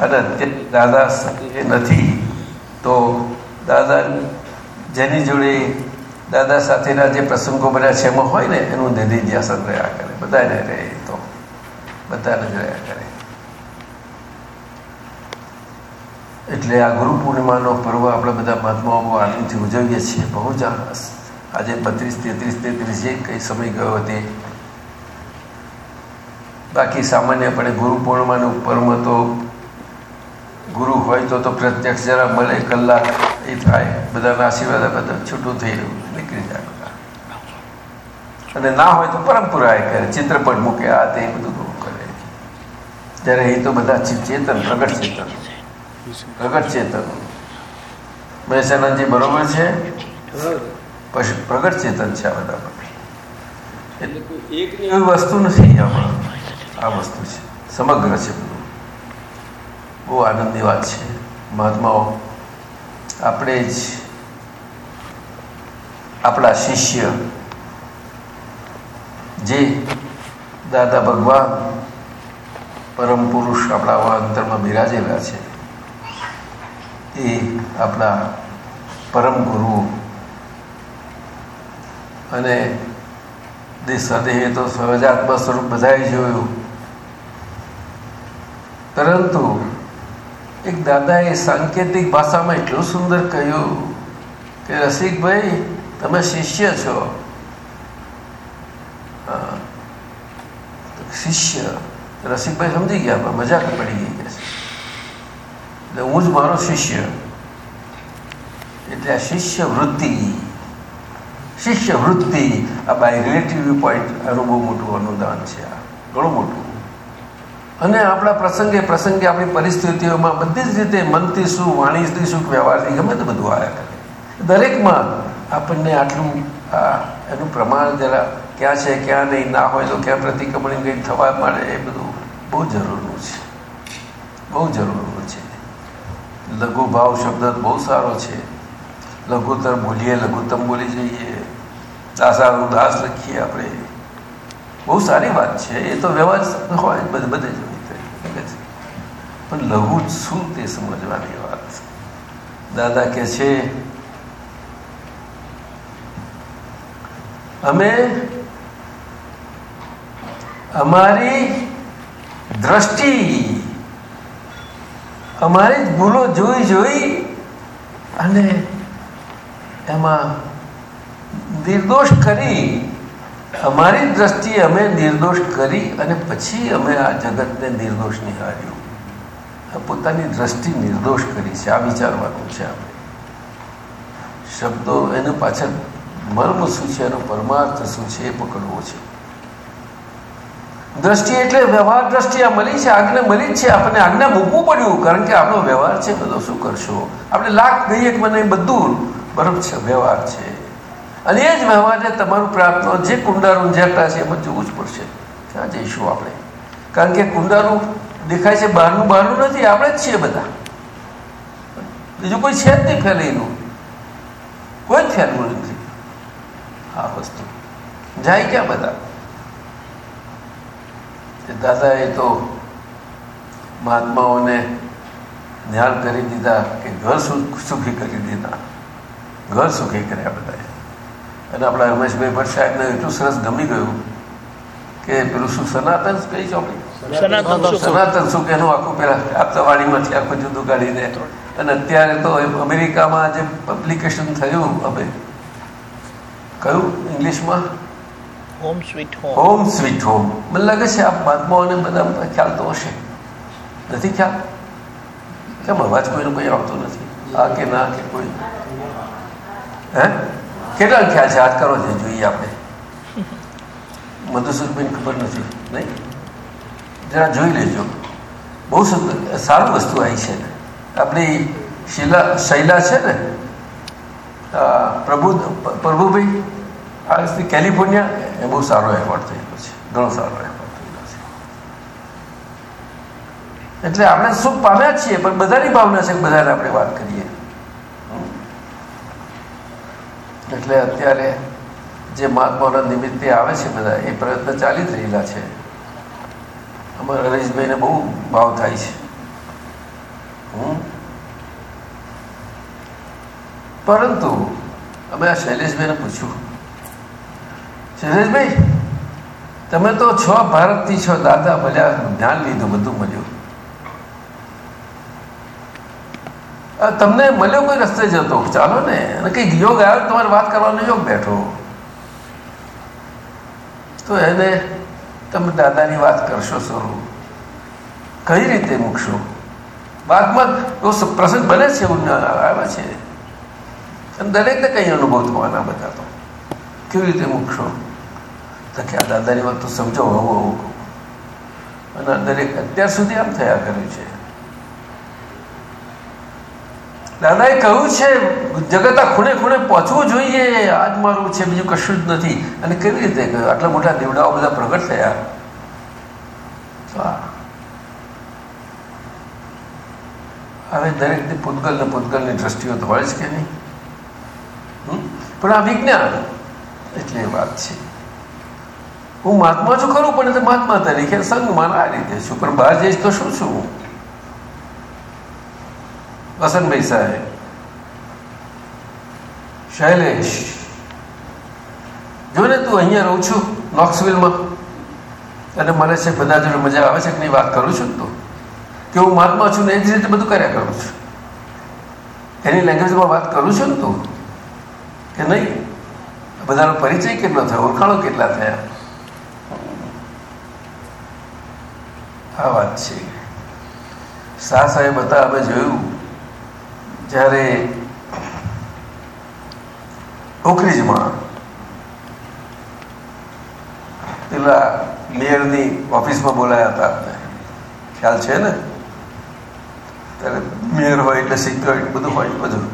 અને દાદા એ નથી તો દાદા જેની જોડે દાદા સાથેના જે પ્રસંગો બન્યા છે, એમાં હોય ને, એનું નિધિધ્યાસન રહ્યા કરે. બધાને રહે તો. બધાને જ રહ્યા કરે. એટલે આ ગુરુ પૂર્ણિમાનો પર્વ આપણે બધા મહાત્માઓ આનંદથી ઉજવીએ છીએ. બહુ જ આજે બત્રીસ, તેત્રીસ તેત્રીસ જે કંઈ સમય ગયો તે બાકી સામાન્યપણે ગુરુ પૂર્ણિમાનો પર્વ તો ગુરુ હોય તો તો પ્રત્યક્ષ જરા મળે કલાક એ થાય, બધાના આશીર્વાદ બધા છૂટું થઈ રહ્યું. બધા અને ના હોય તો પરંપરા એ કરે. ચિત્રપટ મૂકે, આ તે બધું કરે. ત્યારે એ તો બધા ચેતન, પ્રગટ ચેતન. પ્રગટ ચેતન. મહેસાણાજી બરોબર છે? પછી પ્રગટ ચેતન છે આ બધા એટલે વસ્તુ નથી આ વસ્તુ છે. સમગ્ર છે બધું. બહુ આનંદની વાત છે. મહાત્માઓ, આપણે જ આપણા શિષ્ય જે, દાદા ભગવાન, પરમ પુરુષ આપણા અંતરમાં બિરાજેલા છે. એ આપણા પરમ ગુરુ. અને સદેહ તો સહજાત્મા સ્વરૂપ બધાએ જોયું. પરંતુ એક દાદાએ સાંકેતિક ભાષામાં એટલું સુંદર કહ્યું કે, રસિકભાઈ, તમે શિષ્ય છો. શિષ્ય રસિકભાઈ સમજી ગયા મજાક પડી ગઈ એટલે હું જ મારો શિષ્ય. એટલે આ શિષ્ય વૃત્તિ શિષ્ય વૃત્તિ, આ બાય રિલેટિવ પોઈન્ટ આનું બહુ મોટું અનુદાન છે આ. ઘણું મોટું. અને આપણા પ્રસંગે પ્રસંગે આપણી પરિસ્થિતિઓમાં બધી જ રીતે મનથી શું, વાણીથી શું વ્યવહારથી ગમે તે બધું આવ્યા કરે. દરેકમાં આપણને આટલું, આ, એનું પ્રમાણ જરા ક્યાં છે, ક્યાં નહીં, ના હોય તો ક્યાં પ્રતિક્રમણ કંઈક થવા મળે એ બધું બહુ જરૂરનું છે. બહુ જરૂરનું છે. લઘુ ભાવ શબ્દ બહુ સારો છે. લઘુત્તર બોલીએ, લઘુત્તમ બોલી જઈએ. દાસાનું દાસ લખીએ આપણે. બહુ સારી વાત છે. એ તો વ્યવહાર હોય બધે બધે જ હોય પણ લઘુ શું તે સમજવાની વાત? દાદા કે છે, અમે અમારી દ્રષ્ટિ, અમારી જ ભૂલો જોઈ જોઈ અને એમાં નિર્દોષ કરી, અમારી દ્રષ્ટિએ અમે નિર્દોષ કરી અને પછી અમે આ જગતને નિર્દોષ નિહાળ્યું. પોતાની દ્રષ્ટિ નિર્દોષ કરી છે. આ વિચારવાનું છે આપણે શબ્દો એને પાછળ મર્મ શું છે, એનો પરમાર્થ શું છે એ પકડવો છે. દ્રષ્ટિ એટલે વ્યવહાર દ્રષ્ટિ, આ મળી છે આજ્ઞા મળી જ છે, આપણને આજ્ઞા મૂકવું પડ્યું, કારણ કે આપણો વ્યવહાર છે બધો શું કરશો? આપણે લાખ કહીએ કે મને બધું બરોબર છે, વ્યવહાર છે. અને એ જ વ્યવહારને તમારું પ્રાર્થના, જે કુંડારું જેટલા છે, એમાં જોવું જ પડશે. ત્યાં જઈશું આપણે. કારણ કે કુંડારું દેખાય છે, બહારનું બહારનું નથી, આપણે જ છીએ બધા. બીજું કોઈ છે જ નહીં ફેલાયેલું. કોઈ જ ફેલવું નથી. આ વસ્તુ. જાય ક્યાં બધા? દાદાએ તો મહાત્માઓને ધ્યાન કરી દીધા કે ઘર સુખી કરી દીધા. ઘર સુખી કર્યા બધાએ. અને આપણા રમેશભાઈ ભટ્ટ સાહેબને એટલું સરસ ગમી ગયું કે પેલું શું સનાતન કઈ ચોપડી સનાતન સુખ. એનું આખું પેલા આપતાવાડીમાંથી આખું જુદું કાઢીને અને અત્યારે તો અમેરિકામાં જે પબ્લિકેશન થયું હવે કયું? ઇંગ્લિશમાં? Home sweet home home sweet home મને લાગે છે આ મહાત્માઓને બધા ખ્યાલ તો હશે. નથી ખ્યાલ? કેમ અવાજ કોઈનો કોઈ આવતો નથી? આ કે ના કે કોઈ? હે? કેટલા ખ્યાલ છે? હાથ કરો છે જોઈએ આપણે. મધુસૂદભાઈ ખબર નથી, નહીં? જરા જોઈ લેજો. બહુ સુંદર, સારું વસ્તુ આવી છે. આપણી શીલા, શૈલા છે ને? પ્રભુ, પ્રભુભાઈ, આ કેલિફોર્નિયા એ બહુ સારો એવોર્ડ થયેલો છે ઘણો સારો એવોર્ડ થયેલો છે એટલે આપણે સુખ પામ્યા છીએ, પણ બધાની ભાવના છે બધાને આપણે વાત કરીએ. એટલે અત્યારે જે મહાત્માના નિમિત્તે આવે છે બધા, એ પ્રયત્ન ચાલી જ રહેલા છે. અમારા હરીશભાઈને બહુ ભાવ થાય છે. પરંતુ અમે આ શૈલેષભાઈને પૂછ્યું શૈલેષભાઈ તમે તો છ ભારતથી છો દાદા ભલ્યા જ્ઞાન લીધું, બધું મળ્યું. તમને મળ્યો કોઈ રસ્તે જતો? ચાલો ને, અને કંઈક યોગ આવ્યો તમારે વાત કરવાનો યોગ બેઠો. તો એને તમે દાદાની વાત કરશો શરૂ કઈ રીતે મૂકશો? વાતમાં તો પ્રસંગ બને છે એવું આવે છે. અને દરેકને કંઈ અનુભવ થવાના બધા તો. કેવી રીતે મૂકશો? તો કે આ દાદાની વાત તો સમજો, હોવું હોવું. અને દરેક અત્યાર સુધી આમ થયા કર્યું છે. દાદાએ કહ્યું છે, જગત આ ખૂણે ખૂણે પહોંચવું જોઈએ, આજ મારું છે, બીજું કશું જ નથી. અને કેવી રીતે? કહ્યું આટલા મોટા દેવડાઓ બધા પ્રગટ થયા. હવે દરેકની પૂતગલ ને પૂતગલની દ્રષ્ટિઓ તો હોય જ કે નહીં? પણ આ વિજ્ઞાન, એટલે વાત છે. હું મહાત્મા છું ખરું, પણ એ તો મહાત્મા તરીકે સંગમાં આ રીતે છું. પણ બહાર જઈશ તો શું છું? વસંતભાઈ સાહેબ, શૈલેષ, જો ને તું અહીંયા રહું છું નોક્સવિલમાં, અને મને છે બધા જોડે મજા આવે છે કે નહીં વાત કરું છું તું? કે હું મહાત્મા છું ને એ જ રીતે બધું કર્યા કરું છું? એની લેંગ્વેજમાં વાત કરું છું ને તું? કે નહીં? બધાનો પરિચય કેટલો થયો? ઓળખાણો કેટલા થયા? આ વાત છે. શાહ સાહેબ હતા, અમે જોયું. જ્યારે ઓખરીજમાં પેલા મેયરની ઓફિસમાં બોલાયા હતા આપણે ખ્યાલ છે ને? ત્યારે મેયર હોય એટલે સિક્યોરિટી બધું હોય, બધું.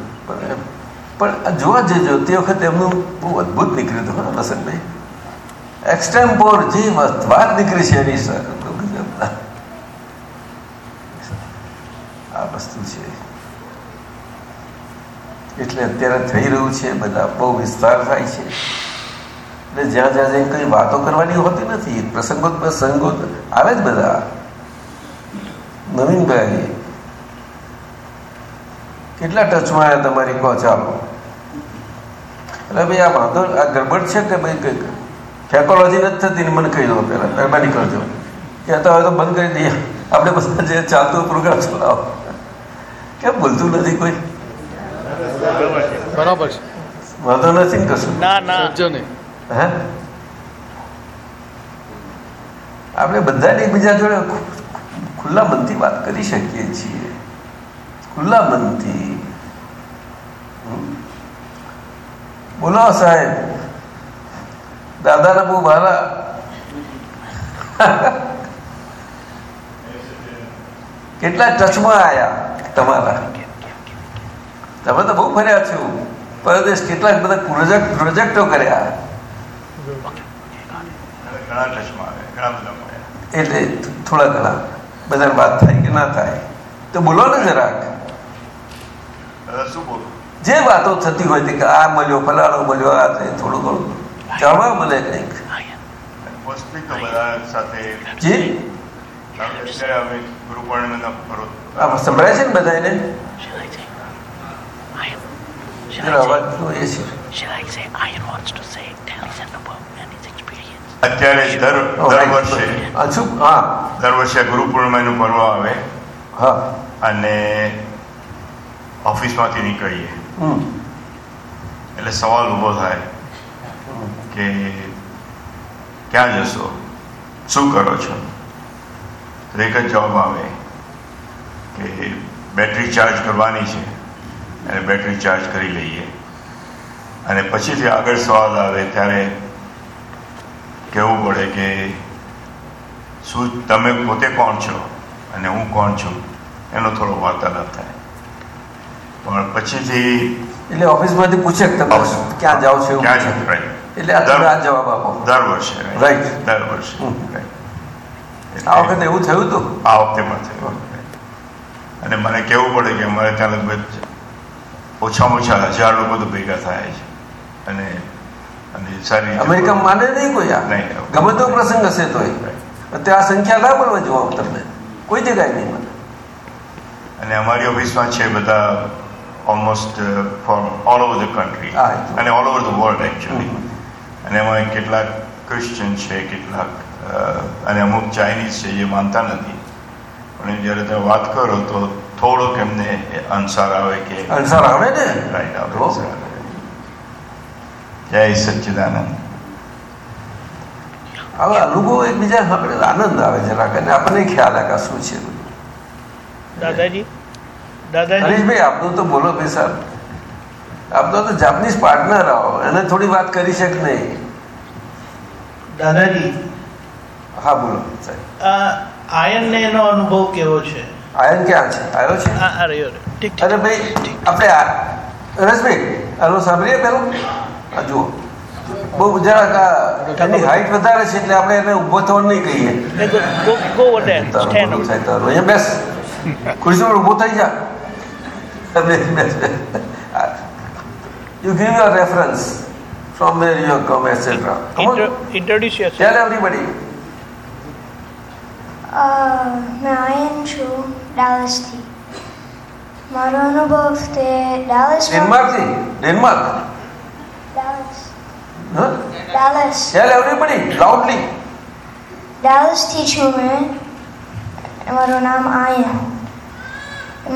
પણ જોવા જજો, તે વખતે એમનું બહુ અદભુત નીકળ્યું હતું હા લસનભાઈ એક્સટેમ્પોર જે વાત નીકળી છે એની સર આ વસ્તુ છે એટલે અત્યારે થઈ રહ્યું છે, બધા બહુ વિસ્તાર થાય છે. એટલે જ્યાં જ્યાં જઈને કઈ વાતો કરવાની હોતી નથી પ્રસંગો પ્રસંગો આવે જ બધા. નવીનભાઈ, કેટલા ટચમાં આવ્યા તમારી કહો ચાલો એટલે ભાઈ આ વાંધો, આ ગડબડ છે કે ભાઈ કંઈક? ફેકોલોજી નથી થતી મને કહી દો પહેલાં મહેરબાની કરજો કહેતા હોય તો બંધ કરી દઈએ. આપણે બધા જે ચાલતું પ્રોગ્રામ ચલાવો. કેમ બોલતું નથી કોઈ? બરાબર છે. વાંધો નથી ને કશું ના ના. સમજો નહીં. હે? આપણે બધાને એકબીજા જોડે ખુલ્લા મનથી વાત કરી શકીએ છીએ. ખુલ્લા મનથી બોલો સાહેબ. દાદાના બહુ મારા કેટલા ટચમાં આવ્યા તમારા? તમે તો બહુ ફર્યા છો. પરદેશ કેટલાક બધા પ્રોજેક્ટ પ્રોજેક્ટો કર્યા. એટલે થોડા ઘણા. બધા વાત થાય કે ના થાય. તો બોલો ને જરાક. જે વાતો થતી હોય કે આ મળ્યો ફલાણો મળ્યો આ થોડું ઘણું. જાણવા મળે કંઈક. મોસ્ટલી ને બધા જી અત્યારે અમે ગુરુ પૂર્ણિમાના પર્વ આ સંભળાય છે ને બધાને Should I say wants to say, tell us about and his experience? અત્યારે દર દર વર્ષે આ શું હા દર વર્ષે ગુરુ પૂર્ણિમાનું પર્વ આવે. હા. અને ઓફિસમાંથી નીકળીએ. હમ. એટલે સવાલ ઊભો થાય કે ક્યાં જશો? શું કરો છો? એક જ જવાબ આવે કે બેટરી ચાર્જ કરવાની છે. અને બેટરી ચાર્જ કરી લઈએ. અને પછીથી આગળ સવાલ આવે ત્યારે કહેવું પડે કે શું તમે પોતે કોણ છો અને હું કોણ છું? એનો થોડો વાર્તાલાપ થાય. પણ પછીથી એટલે ઓફિસમાંથી પૂછે કે તમે ક્યાં જાઓ છો ક્યાં છો? એટલે આ જવાબ આપો. દર વર્ષે રાઈટ દર વર્ષે. આ વખતે એવું થયું હતું? આ વખતે પણ થયું. અને મને કહેવું પડે કે અમારે ત્યાં લગભગ ઓછામાં ઓછા હજાર લોકો તો ભેગા થાય છે અને અને સારી અમેરિકા માને નહીં કોઈ આ. ગમે તો પ્રસંગ હશે તો તે આ સંખ્યા ના બોલવા જોવા તમને. કોઈ જગ્યાએ નહીં મને અને અમારી ઓફિસમાં છે બધા almost from all over the country અને all over the world actually અને એમાં કેટલાક ક્રિશ્ચિયન છે કેટલાક અને અમુક ચાઇનીઝ છે જે માનતા નથી. પણ જ્યારે તમે વાત કરો તો થોડોક એમને અનસાર આવે કે અણસાર આવે ને? રાઈટ આવે. અનસાર. જય સચ્ચિદાનંદ. હવે આ લોકો એકબીજા આપણે આનંદ આવે જરાક. અને આપણને ખ્યાલ આવે આ શું છે દાદાજી? દાદાજી? હરીશભાઈ આપનું તો બોલો ભાઈ સાહેબ આપનો તો જાપનીઝ પાર્ટનર આવો. એને થોડી વાત કરી શક નહીં. દાદાજી હા બોલો. સાહેબ. આ આયનને એનો અનુભવ કેવો છે? આયન ક્યાં છે? આવ્યો છે? અરે ભાઈ આપણે રસભાઈ હલો સાંભળીએ પેલું જુઓ. બહુ જરાક એની હાઈટ વધારે છે એટલે આપણે એને ઊભો થવાનું નહીં કહીએ. બેસ. ખુરશી પર ઊભો થઈ જા. You give your reference from where you have come, etc. Come Inter- on. Introduce yourself. Tell everybody. Uh, Narayan ડાલસથી મારો અનુભવ તે ડાલસ ડેનમાર્કથી ડેનમાર્ક ડાલસ હા? ડાલસ ટેલ એવરીબડી લાઉડલી ડાલસથી છું મેં. મારું નામ આયા.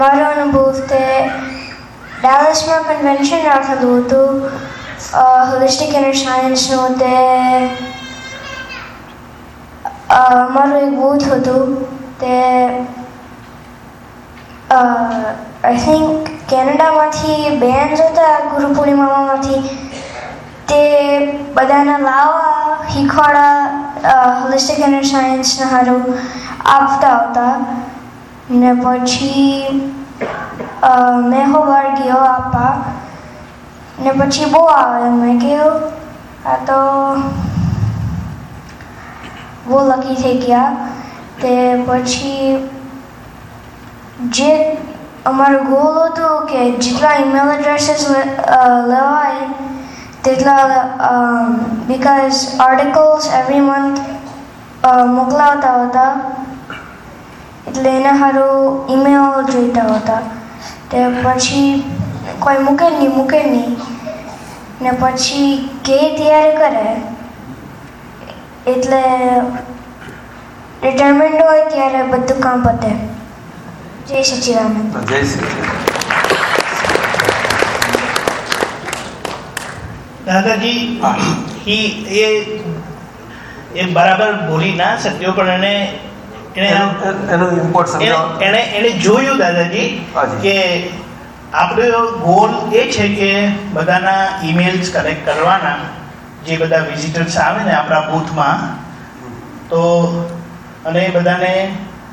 મારો અનુભવ તે ડાલસમાં કન્વેન્શન રાખેલું હતું. હોલિસ્ટિક ઇનર સાયન્સનું તે મારું એક બૂથ હતું. તે આઈ થિંક કેનેડામાંથી બેન હતા ગુરુ પૂર્ણિમામાંથી તે બધાના લાવવા શીખવાડા હોલિસ્ટિક ઇનર સાયન્સના હારું આપતા હતા ને પછી મેં હોવાર ગયો આપવા. ને પછી બહુ આવે મેં કહ્યું આ તો બહુ લકી થઈ ગયા. તે પછી જે અમારો ગોલ હતો કે જેટલા ઇમેલ એડ્રેસીસ લેવાય, તેટલા બિકોઝ આર્ટિકલ્સ એવરી મંથ મોકલાવતા હતા. એટલે એના સારું ઈમેલ જોઈતા હતા. તે પછી કોઈ મૂકે નહીં મૂકે નહીં. ને પછી કે તૈયારી કરે. એટલે રિટાયરમેન્ટ હોય ત્યારે બધું કામ પતે. જય સચિદાનંદ જય શ્રી દાદાજી એ એ બરાબર બોલી ના શક્યો પણ એને એને ઇમ્પોર્ટ એને એને જોયું દાદાજી કે આપણો ગોલ એ છે કે બધાના ઈમેલ્સ કલેક્ટ કરવાના જે બધા વિઝિટર્સ આવે ને આપણા બૂથમાં તો અને એ બધાને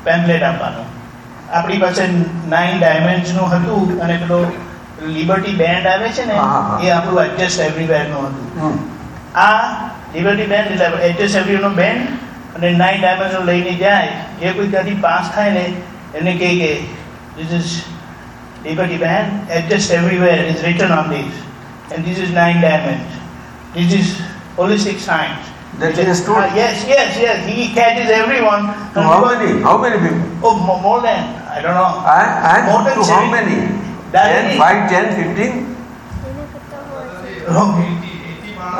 પેમ્પલેટ આપવાનું. આપણી પાસે નાઇન ડાયમેન્શનનું હતું અને પેલો લિબર્ટી બેન્ડ આવે છે ને. એ આપણું એડજસ્ટ એવરીવેરનું હતું. આ લિબર્ટી બેન્ડ એટલે એવરી એવરીનો બેન્ડ અને નાઇન ડાયમેન્શન લઈને જાય જે કોઈ ત્યાંથી પાસ થાય ને એને કહે કે this is liberty band adjust everywhere is written on this and this is nine diamond this is holistic science That he has told? Uh, yes yes yes he catches everyone To how many? How many people? oh mo- more than i don't know And, and More than to how seven. many? That 10, is- 5, 10, 15? Oh,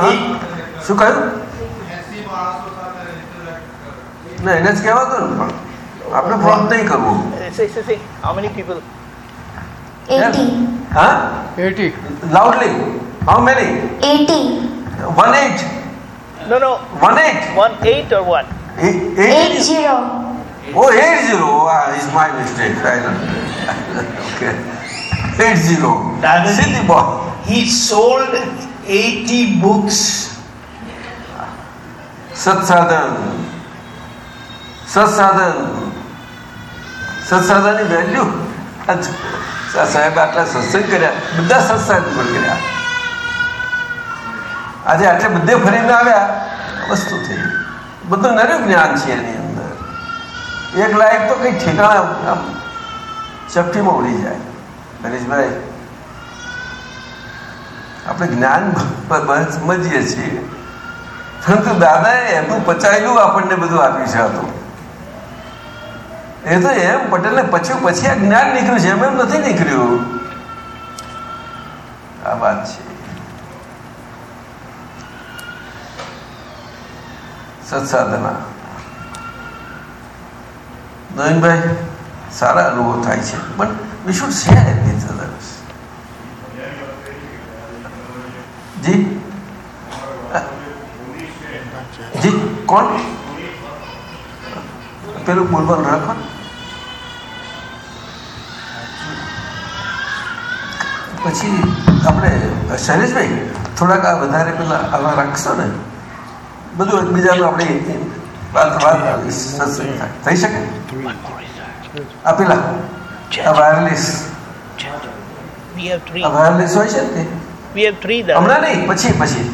હા? શું કહ્યું ના એને જ કહેવાતું ને પણ આપણે ફ્રોડ નહીં કરવું say say say how many people eighty હા eighty loudly how many eighty one eight no no one eight one eight or what eight zero Oh, 80. Ah, is my mistake. I know. okay. 80. Dadaji. Silly boy. he sold 80 books સત્સાધન સત્સાધન સત્સાધનની value સાહેબ આટલા સત્સંગ કર્યા બધા સત્સંગ પણ કર્યા આજે આટલે બધે ફરીને આવ્યા, વસ્તુ થઈ બધું નર્યું જ્ઞાન છે એની અંદર. એક લાયક તો કઈ ઠેકાણા આમ ચપટીમાં ઉડી જાય. હરીશભાઈ, આપણે જ્ઞાન સમજીએ છીએ. પરંતુ દાદાએ એમનું પચાયેલું આપણને બધું આપ્યું છે હતું એ તો એમ, પટેલને પછી પછી આ જ્ઞાન નીકળ્યું છે, એમ એમ નથી નીકળ્યું. આ વાત છે. સત્સાધના નવીનભાઈ, સારા અનુભવ થાય છે. પણ we should share with others જી? જી, કોણ? પેલું બોલવાનું રાખો પછી આપણે શૈલેષભાઈ, થોડાક આ વધારે પેલા આવા રાખશો ને? બધું એકબીજાનું આપણે વાત વાત સત્સંગ થઈ શકે? આ પેલા આ વાયરલેસ આ વાયરલેસ હોય છે ને હમણાં નહીં પછી પછી.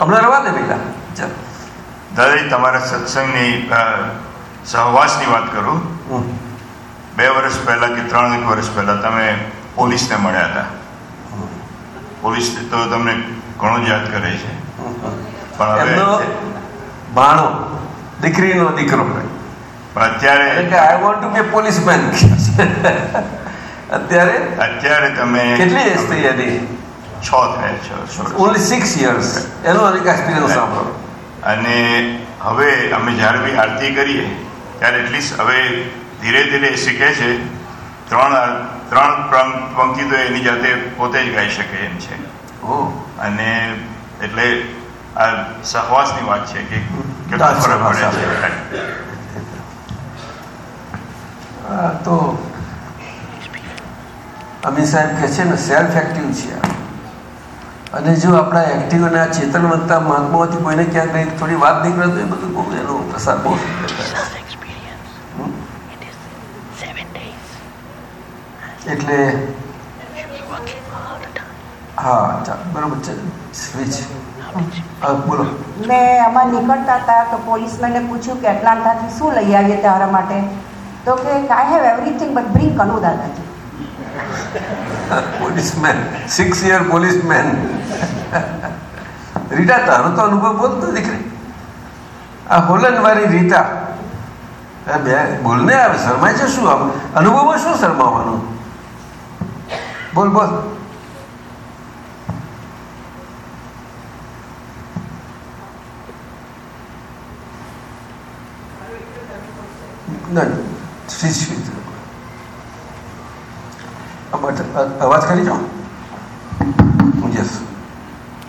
હમણાં રવા દે પેલા. ચાલો. દાદાજી તમારા સત્સંગની સહવાસની વાત કરું. બે વર્ષ પહેલાં કે ત્રણ એક વર્ષ પહેલાં તમે પોલીસને મળ્યા હતા. પોલીસ તો તમને ઘણું જ યાદ કરે છે. એમનો ભાણો દીકરીનો દીકરો. પણ અત્યારે કે I want to be policeman અત્યારે અત્યારે તમે કેટલી એજ થઈ છ થયા છો ઓનલી સિક્સ યર્સ એનો અનેક એક્સપિરિયન્સ સાંભળો. અને હવે અમે જ્યારે બી આરતી કરીએ ત્યારે એટલીસ્ટ હવે ધીરે ધીરે શીખે છે. ત્રણ ત્રણ પંક- પંક્તિ તો એની જાતે પોતે જ ગાઈ શકે એમ છે. અને એટલે આ સહવાસની વાત છે કે કેટલો ફરક પડે છે તો અમીર સાહેબ કહે છે ને સેલ્ફ એક્ટિવ છે આ. અને જો આપણા એક્ટિવ અને આ ચેતનવંતા મહાત્માઓથી કોઈને ક્યાંક નહીં થોડી વાત નીકળે તો એ બધું બહુ એનો પ્રસાર બહુ. એટલે. હા ચાલ બરોબર છે સ્વિચ બોલો. મેં આમાં નીકળતા હતા તો પોલીસમેને પૂછ્યું કે એટલાન્ટાથી શું લઈ આવીએ તારા માટે? તો કે I have everything but bring Kanu Dadaji. Policeman. Six year policeman. Rita તારો તો અનુભવ બોલતો દીકરી આ હોલન્ડ વાળી રીટા બે બોલને આવે શરમાય છે શું આમ? અનુભવમાં શું શરમાવાનું? બોલ બોલ. ના શ્રી શ્રી આ બટ- અ- અવાજ કરી જાઓ. યસ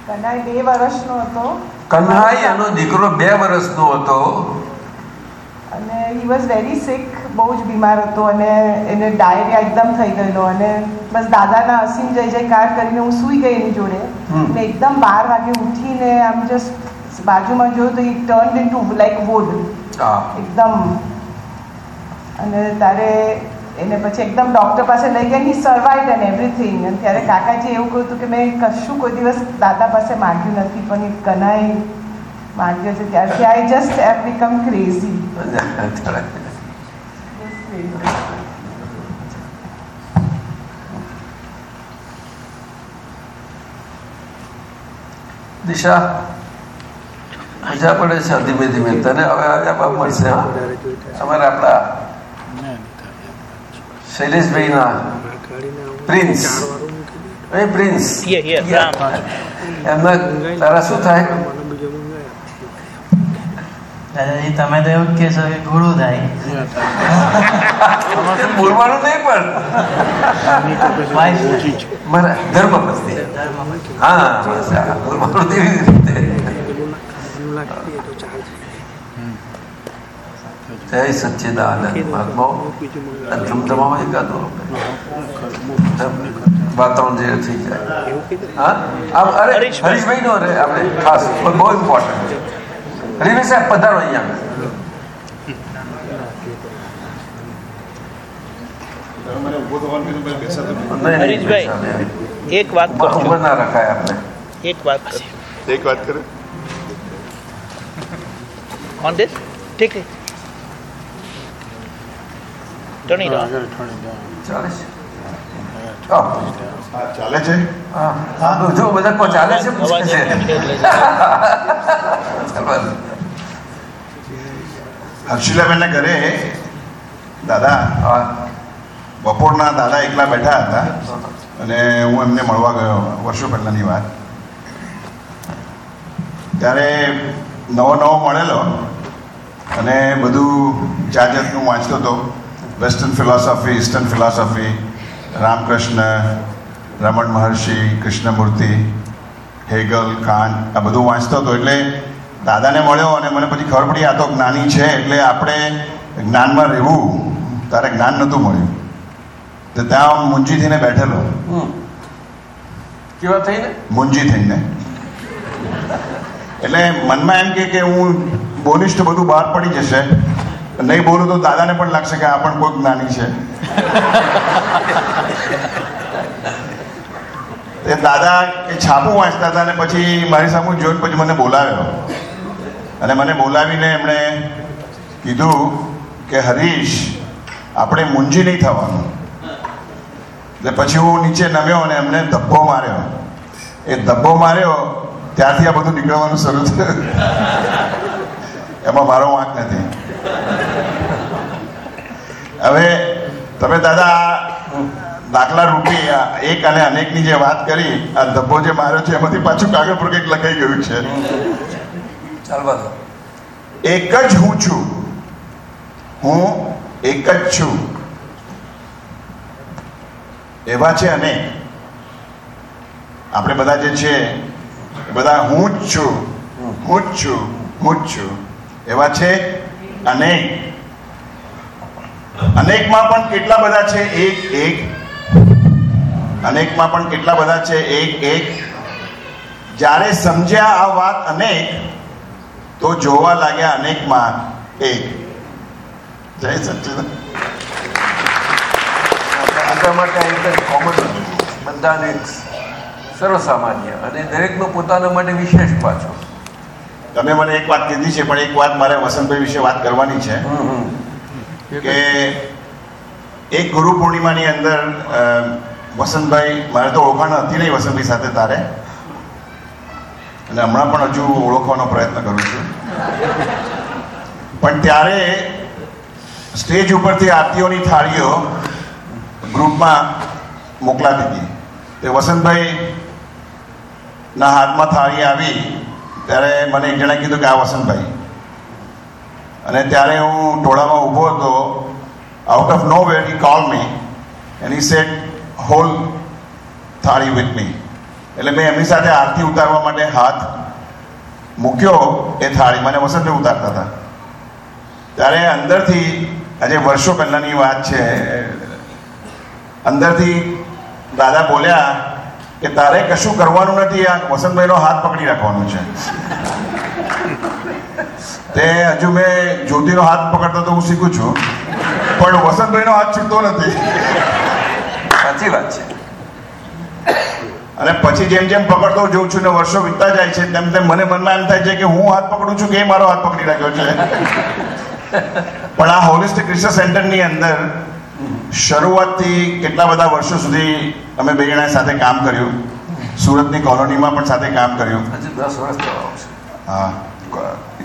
કનાઈ બે વર્ષનો હતો. કન્હાઈ એનો દીકરો બે વર્ષનો હતો. અને હી વોઝ વેરી સિક બહુ જ બીમાર હતો અને એને ડાયરિયા એકદમ થઈ ગયેલો અને બસ દાદાના અસીમ જય જયકાર કરીને હું સૂઈ ગઈ એની જોડે. ને એકદમ બાર વાગે ઉઠીને આમ જસ્ટ બાજુમાં જોયું તો ઈ turn in two like wood એકદમ અને તારે એને પછી એકદમ ડૉક્ટર પાસે લઈ ગયા હી સર્વાઈડ એન્ડ એવરીથિંગ અને ત્યારે કાકાજી એવું કહ્યું હતું કે મેં કશું કોઈ દિવસ દાદા પાસે માગ્યું નથી, પણ એ કનાએ માગ્યો છે. ત્યારથી I just have become crazy Disha મજા પડે છે ધીમે ધીમે. તને હવે જવાબ મળશે અમારે આપણા શૈલેષભાઈના પ્રિન્સ એ પ્રિન્સ એમના તારા શું થાય દાદાજી તમે તો એવું જ કહેશો કે ગુરુ થાય બોલવાનું નહીં પણ મારા ધર્મ પત્ની હા બોલવાનું તેવી રીતે જય સચ્ચિદાનંદ મહાત્માઓ આ ધમધમાવો એકાદો વાતાવરણ જે થઈ જાય. હા? આમ અરે હરીશભાઈ. નો અરે આપણે ખાસ બહુ ઇમ્પોર્ટન્ટ હરીશભાઈ સાહેબ પધારો અહીંયા. હરીશભાઈ એક વાત ના રખાય આપણે. એક વાત એક વાત કરે. On this? It. Turn it on. ચાલે છે. હા ચાલે છે? હા. જો બધા કોઈ ચાલે છે? પૂછે છે. ચાલો. હર્ષિલાબેનના ઘરે દાદા બપોરના દાદા એકલા બેઠા હતા અને હું એમને મળવા ગયો વર્ષો પહેલાંની વાત. ત્યારે નવો નવો મળેલો અને બધું જાત જાતનું વાંચતો હતો western philosophy eastern philosophy Ramakrishna Ramana Maharshi Krishnamurti Hegel Kant આ બધું વાંચતો હતો એટલે દાદાને મળ્યો અને મને પછી ખબર પડી આ તો જ્ઞાની છે એટલે આપણે જ્ઞાનમાં રહેવું. તારે જ્ઞાન નહોતું મળ્યું. તો ત્યાં મુંજી થઈને બેઠેલો. કેવા થઈને? મુંજી થઈને. એટલે મનમાં એમ કે હું બોલીશ બધું બહાર પડી જશે. નહીં બોલું તો દાદાને પણ લાગશે કે આ પણ કોઈ જ્ઞાની છે. એ દાદા એ છાપું વાંચતા હતા અને પછી મારી સામે જોઈને પછી મને બોલાવ્યો. અને મને બોલાવીને એમણે કીધું કે, હરીશ, આપણે મુંજી નહીં થવાનું. એટલે પછી હું નીચે નમ્યો અને એમને ધબ્બો માર્યો. એ ધબ્બો માર્યો, ત્યારથી આ બધું નીકળવાનું શરૂ થયું. એમાં મારો વાંક નથી. હવે તમે દાદા દાખલા રૂપી એક અને અનેકની જે વાત કરી આ ધબ્બો જે માર્યો છે એમાંથી પાછું કાગળ પર કંઈક લખાઈ ગયું છે. એક જ હું છું. હું એક જ છું. એવા છે અનેક આપણે બધા જે છે બધા હું જ છું. હું જ છું. હું જ છું. એવા છે અનેક અનેકમાં પણ કેટલા બધા છે? એક એક. અનેકમાં પણ કેટલા બધા છે? એક એક. જ્યારે સમજ્યા આ વાત અનેક તો જોવા લાગ્યા અનેકમાં એક. જય સચ્ચિદાનંદ આપણા માટે કોમન બધાને સર્વસામાન્ય અને દરેકનો પોતાના માટે વિશેષ પાછો. તમે મને એક વાત કીધી છે પણ એક વાત મારે વસંતભાઈ વિશે વાત કરવાની છે. કે એક ગુરુ પૂર્ણિમાની અંદર વસંતભાઈ, મારે તો ઓળખાણ હતી નહીં વસંતભાઈ સાથે તારે. અને હમણાં પણ હજુ ઓળખવાનો પ્રયત્ન કરું છું. પણ ત્યારે સ્ટેજ ઉપરથી આરતીઓની થાળીઓ ગ્રુપમાં મોકલાતી હતી. તે વસંતભાઈ ના હાથમાં થાળી આવી, ત્યારે મને એક જણાએ કીધું કે આ વસંતભાઈ. અને ત્યારે હું ટોળામાં ઊભો હતો out of nowhere he call me and he set whole thali with me એટલે મેં એમની સાથે આરતી ઉતારવા માટે હાથ મૂક્યો, એ થાળી મને વસંતભાઈ ઉતારતા હતા. ત્યારે અંદરથી, આજે વર્ષો પહેલાંની વાત છે, અંદરથી દાદા બોલ્યા કે, તારે કશું કરવાનું નથી આ, વસંતભાઈનો હાથ પકડી રાખવાનો છે. તે હજુ મેં જ્યોતિનો હાથ પકડતો તો હું શીખું છું. પણ વસંતભાઈનો હાથ છૂટતો નથી. સાચી વાત છે. અને પછી જેમ જેમ પકડતો જોઉં છું ને વર્ષો વીતતા જાય છે તેમ તેમ મને મનમાં એમ થાય છે કે હું હાથ પકડું છું કે એ મારો હાથ પકડી રાખ્યો છે. પણ આ હોલિસ્ટિક રિસર્ચ સેન્ટરની અંદર શરૂઆતથી કેટલા બધા વર્ષો સુધી અમે બે જણા સાથે કામ કર્યું. સુરતની કોલોનીમાં પણ સાથે કામ કર્યું. હા.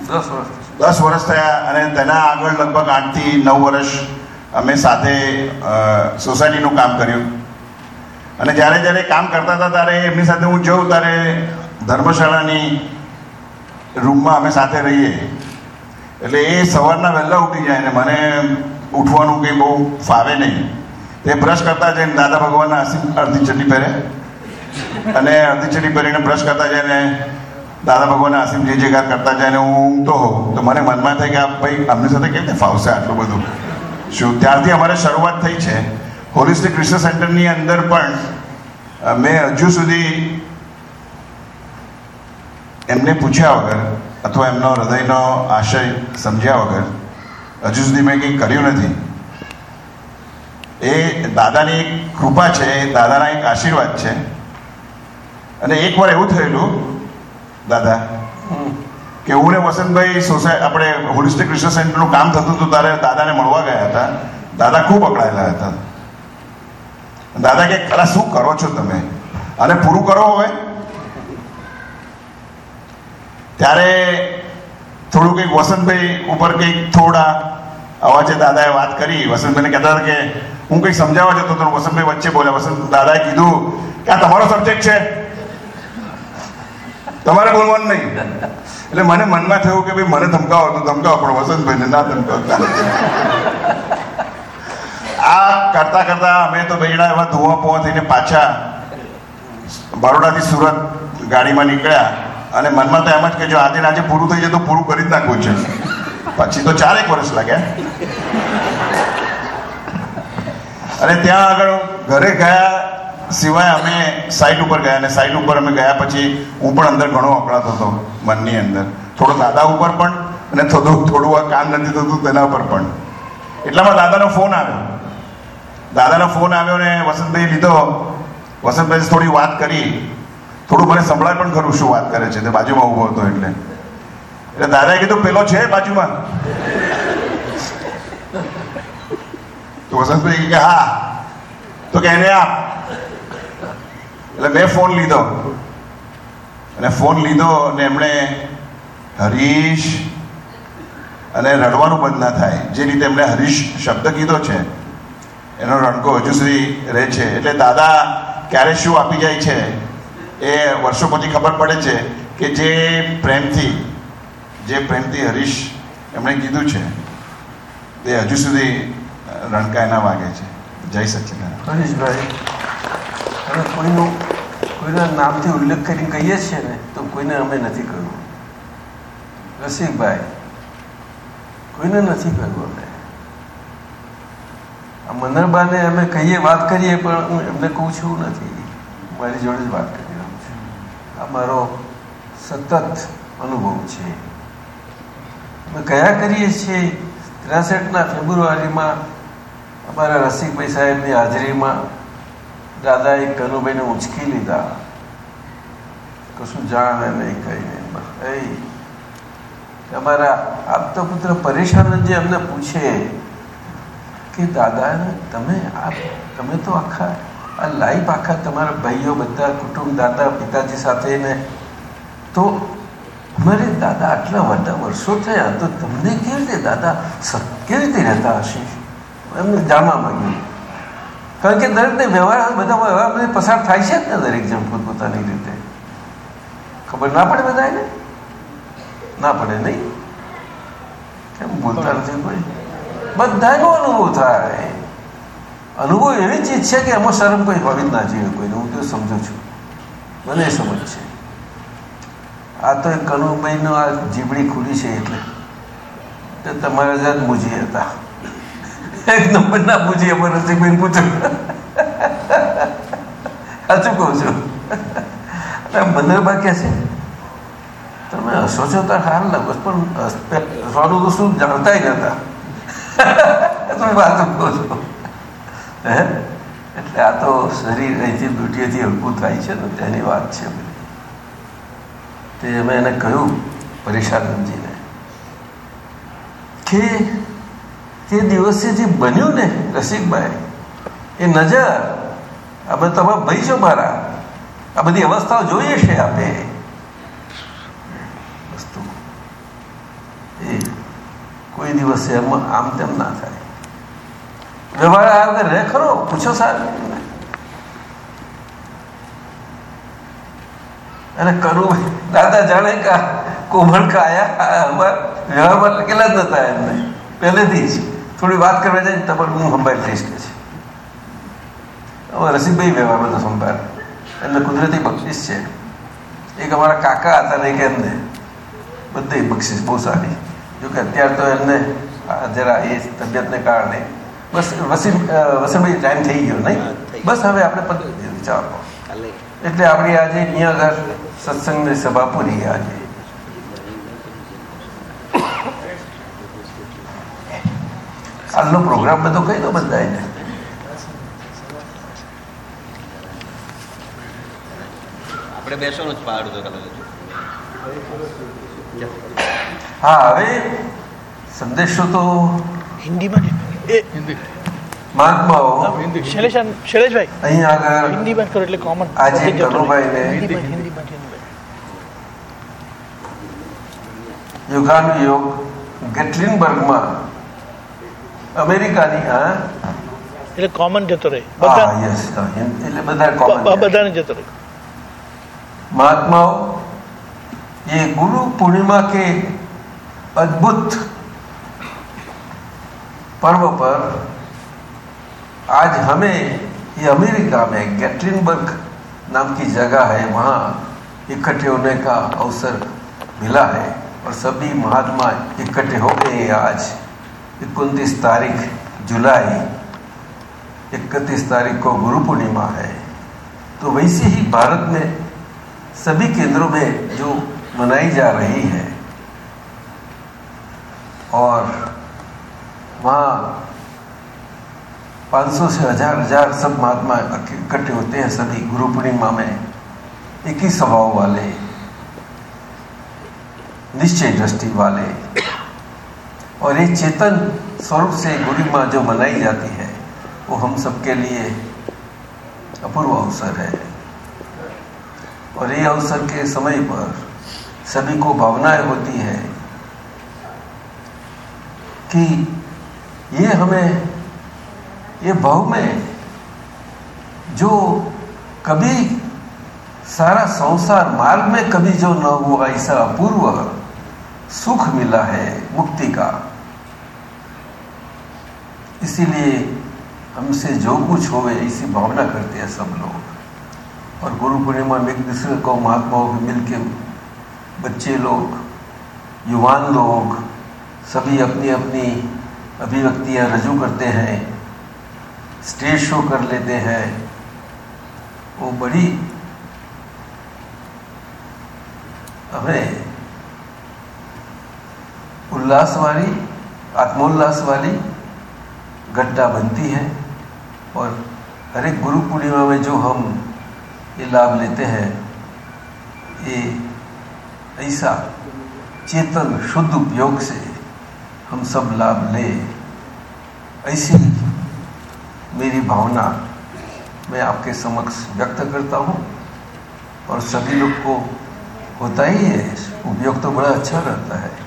દસ વર્ષ થયા અને તેના આગળ લગભગ આઠથી નવ વર્ષ અમે સાથે સોસાયટીનું કામ કર્યું. અને જ્યારે જ્યારે કામ કરતા હતા, ત્યારે એમની સાથે હું જઉં, ત્યારે ધર્મશાળાની રૂમમાં અમે સાથે રહીએ. એટલે એ સવારના વહેલા ઉઠી જાય ને મને ઉઠવાનું કંઈ બહુ ફાવે નહીં. તે બ્રશ કરતા જઈને દાદા ભગવાનના અડધી ચડ્ડી પહેરે. અને અડધી ચડ્ડી પહેરીને બ્રશ કરતા જાય ને દાદા ભગવાનના આસીમ જે જગાર કરતા જાય ને હું ઊંઘતો હોઉં, તો મને મનમાં થાય કે આ ભાઈ અમની સાથે કેવી રીતે ફાવશે આટલું બધું? શું ત્યારથી અમારે શરૂઆત થઈ છે. હોલિસ્ટિક રિસર્ચ સેન્ટરની અંદર પણ મેં હજુ સુધી એમને પૂછ્યા વગર અથવા એમનો હૃદયનો આશય સમજ્યા વગર હજુ સુધી મેં કંઈ કર્યું નથી. એ દાદાની એક કૃપા છે, એ દાદાના એક આશીર્વાદ છે. અને એકવાર એવું થયેલું દાદા. કે હું ને વસંતભાઈ સોસાય આપણે હોલિસ્ટિક રિસર્ચ સેન્ટરનું કામ થતું હતું ત્યારે દાદાને મળવા ગયા હતા. દાદા ખૂબ અકળાયેલા હતા. દાદા કે, અલા, શું કરો છો તમે? અને પૂરું કરો હવે. ત્યારે થોડું કંઈક વસંતભાઈ ઉપર કંઈક થોડા અવાજે દાદાએ વાત કરી. વસંતભાઈને કહેતા હતા કે, હું કંઈક સમજાવવા જતો હતો. વસંતભાઈ વચ્ચે બોલ્યા. વસંત દાદાએ કીધું કે, આ તમારો સબ્જેક્ટ છે. તમારે બોલવાનું નહીં. એટલે મને મનમાં થયું કે ભાઈ મને ધમકાવો તો ધમકાવો, પણ વસંતભાઈને ના ધમકાવતા. આ કરતા કરતા અમે તો બેડા એવા ધુઆ પોવા થઈને પાછા બરોડાથી સુરત ગાડીમાં નીકળ્યા. અને મનમાં તો એમ જ કે જો આજે આજે પૂરું થઈ જાય તો પૂરું કરી જ નાખવું છે. પછી તો ચારેક વર્ષ લાગ્યા. અને ત્યાં આગળ ઘરે ગયા સિવાય અમે સાઈડ ઉપર ગયા અને સાઈટ ઉપર અમે ગયા પછી હું પણ અંદર ઘણો અકળાતો હતો મનની અંદર. થોડો દાદા ઉપર પણ અને થોડું થોડું આ કામ નથી થતું તેના ઉપર પણ. એટલામાં દાદાનો ફોન આવ્યો. દાદાનો ફોન આવ્યો ને વસંતભાઈ લીધો. વસંતભાઈ થોડી વાત કરી. થોડું મને સંભળાય પણ ખરું શું વાત કરે છે. તે બાજુમાં ઊભો હતો એટલે. એટલે દાદાએ કીધું, પેલો છે બાજુમાં. તો વસંતભાઈ કે, હા. તો કે, એને આપ. એટલે મેં ફોન લીધો. અને ફોન લીધો અને એમણે હરીશ અને રડવાનું બંધ ના થાય. જે રીતે એમણે હરીશ શબ્દ કીધો છે, એનો રણકો હજુ સુધી રહે છે. એટલે દાદા, ક્યારે શું આપી જાય છે એ વર્ષો પછી ખબર પડે છે કે જે પ્રેમથી જે પ્રેમથી હરીશ એમણે કીધું છે તે હજુ સુધી રણકા એના વાગે છે. જય સચ્ચિદાનંદ હરીશભાઈ. અમે કોઈનું કોઈના નામથી ઉલ્લેખ કરીને કહીએ છીએ ને, તો કોઈને અમે નથી કહ્યું. રસિકભાઈ, કોઈને નથી કહ્યું અમે. આ મનરબાને અમે કહીએ, વાત કરીએ, પણ હું એમને કહું છું નથી. મારી જોડે જ વાત કરી રહ્યો છું. આ મારો સતત અનુભવ છે. અમે કયા કરીએ છીએ? ત્રેસઠના ફેબ્રુઆરીમાં અમારા રસિકભાઈ સાહેબની હાજરીમાં દાદાએ કનુભાઈને ઉંચકી લીધા. કશું જાણે નહીં બસ એ, અમારા આપતો પુત્ર પરેશાનંદજી અમને પૂછે કે દાદા તમે આ, તમે તો આખા, આ લાઈફ આખા તમારા ભાઈઓ બધા, કુટુંબ દાદા, પિતાજી સાથે ને તો અમારે દાદા આટલા બધા વર્ષો થયા તો તમને કેવી રીતે દાદા કેવી રીતે રહેતા હશે? એમને જાણવા માંગ્યું. કારણ કે દરેકને વ્યવહાર બધા વ્યવહાર પસાર થાય છે ને દરેક જણ પોતપોતાની રીતે. ખબર ના પડે બધાને? ના પડે નહીં? કેમ બોલતા નથી કોઈ? બધાનો અનુભવ થાય. અનુભવ એવી ચીજ છે કે એમાં શરમ કોઈ હોવી જ ના કોઈને. હું તો સમજુ છું. મને સમજ આ તો એક કનુભાઈનો આ જીબડી ખુલી છે એટલે. તમારા જાત મુજી હતા. એક નંબરના મુજી અમારે રસિકભાઈ પૂછ્યું સાચું કહું છું? બંદરબા કે છે? તમે હસો છો તો લાગો પણ હસવાનું તો શું જાણતા નતા તમે વાત કહો છો? હે? એટલે આ તો શરીર અહીંથી દુટીએથી હલકું થાય છે ને, તેની વાત છે. તે અમે એને કહ્યું, પરેશાનંદજીને, કે તે દિવસે જે બન્યું ને રસિકભાઈ, એ નજર આપણે તમારા ભાઈ છો મારા, આ બધી અવસ્થાઓ જોઈએ છે આપે. વસ્તુ. એ કોઈ દિવસે આમ તેમ ના થાય. વ્યવહાર આ વગર રહે ખરો, પૂછો સાહેબ. અને કરું દાદા જાણે કે, કોમળ કાયા વ્યવહારમાં કેટલા જ નતા એમને. પહેલેથી જ. થોડી વાત કરવા જાય તમારે હું સંભાળ લઈશ કે છે. હવે રસિકભાઈ વ્યવહાર બધો સંભાળ. એટલે કુદરતી બક્ષિસ છે. એક અમારા કાકા હતા ને કે એમને. બધી બક્ષિસ બહુ સારી. જોકે અત્યારે તો એમને જરા એ તબિયતને કારણે બસ વસીમ વસીમભાઈ ટાઈમ થઈ ગયો નહીં? બસ હવે આપણે પદ્ધતિ વિચારો એટલે આપણી આજે અહીંયા આગળ સત્સંગની સભા પૂરી આજે. કાલનો પ્રોગ્રામ બધો કહી દો બધાને આપણે બેસવાનું જ પાડું તો હા હવે સંદેશો તો હિન્દી હિન્દીમાં યુગાનુયોગ ગેટલિનબર્ગમાં અમેરિકાની હા એટલે કોમન જતો રહે હા બધા યસ એટલે બધા કોમન બ- બધાને જતો રહે महात्माओं ये गुरु पूर्णिमा के अद्भुत पर्व पर आज हमें ये अमेरिका में गैटलिनबर्ग नाम की जगह है वहाँ इकट्ठे होने का अवसर मिला है और सभी महात्मा इकट्ठे हो गए हैं आज इकतीस तारीख जुलाई, इकतीस तारीख को गुरु पूर्णिमा है। तो वैसे ही भारत में सभी केंद्रों में जो मनाई जा रही है, और वहाँ 500 से हज़ार हज़ार सब महात्मा इकट्ठे होते हैं, सभी गुरु पूर्णिमा में, एक ही स्वभाव वाले, निश्चय दृष्टि वाले। और ये चेतन स्वरूप से गुरुमा जो मनाई जाती है, वो हम सबके लिए अपूर्व अवसर है। और ये अवसर के समय पर सभी को भावनाएँ होती है कि ये हमें, ये भाव में जो कभी सारा संसार मार्ग में कभी जो न हुआ, ऐसा अपूर्व सुख मिला है मुक्ति का। इसीलिए हमसे जो कुछ हो ऐसी भावना करते हैं सब लोग। और गुरु पूर्णिमा में एक दूसरे को, महात्माओं को मिल के बच्चे लोग, युवान लोग, सभी अपनी अपनी अभिव्यक्तियाँ रजू करते हैं, स्टेज शो कर लेते हैं। वो बड़ी हमें उल्लास वाली आत्मोल्लास वाली घटना बनती है और हर एक गुरु पूर्णिमा में जो हम ये लाभ लेते हैं, ये ऐसा चेतन, शुद्ध उपयोग से हम सब लाभ ले, ऐसी मेरी भावना मैं आपके समक्ष व्यक्त करता हूँ और सभी लोग को होता ही है, उपयोग तो बड़ा अच्छा रहता है।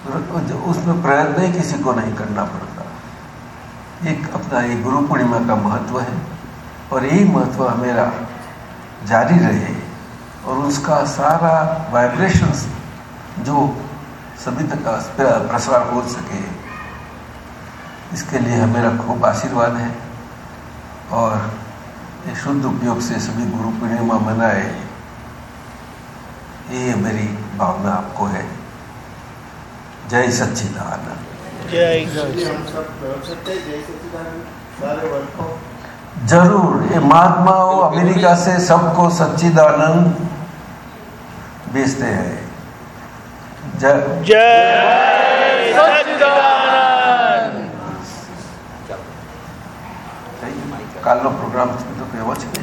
उसमें प्रयत्न ही किसी को नहीं करना पड़ता। एक अपना ये गुरु पूर्णिमा का महत्व है और यही महत्व हमेरा जारी रहे और उसका सारा वाइब्रेशंस जो सभी तक प्रसार हो सके, इसके लिए मेरा खूब आशीर्वाद है और ये शुद्ध उपयोग से सभी गुरु पूर्णिमा मनाए, ये मेरी भावना आपको है। जय सच्चिदानंद जरूर ये महात्माओं अमेरिका से सबको सच्चिदानंद भेजते हैं जय जय सच्चिदानंद કાલનો પ્રોગ્રામ તો કહેવો છે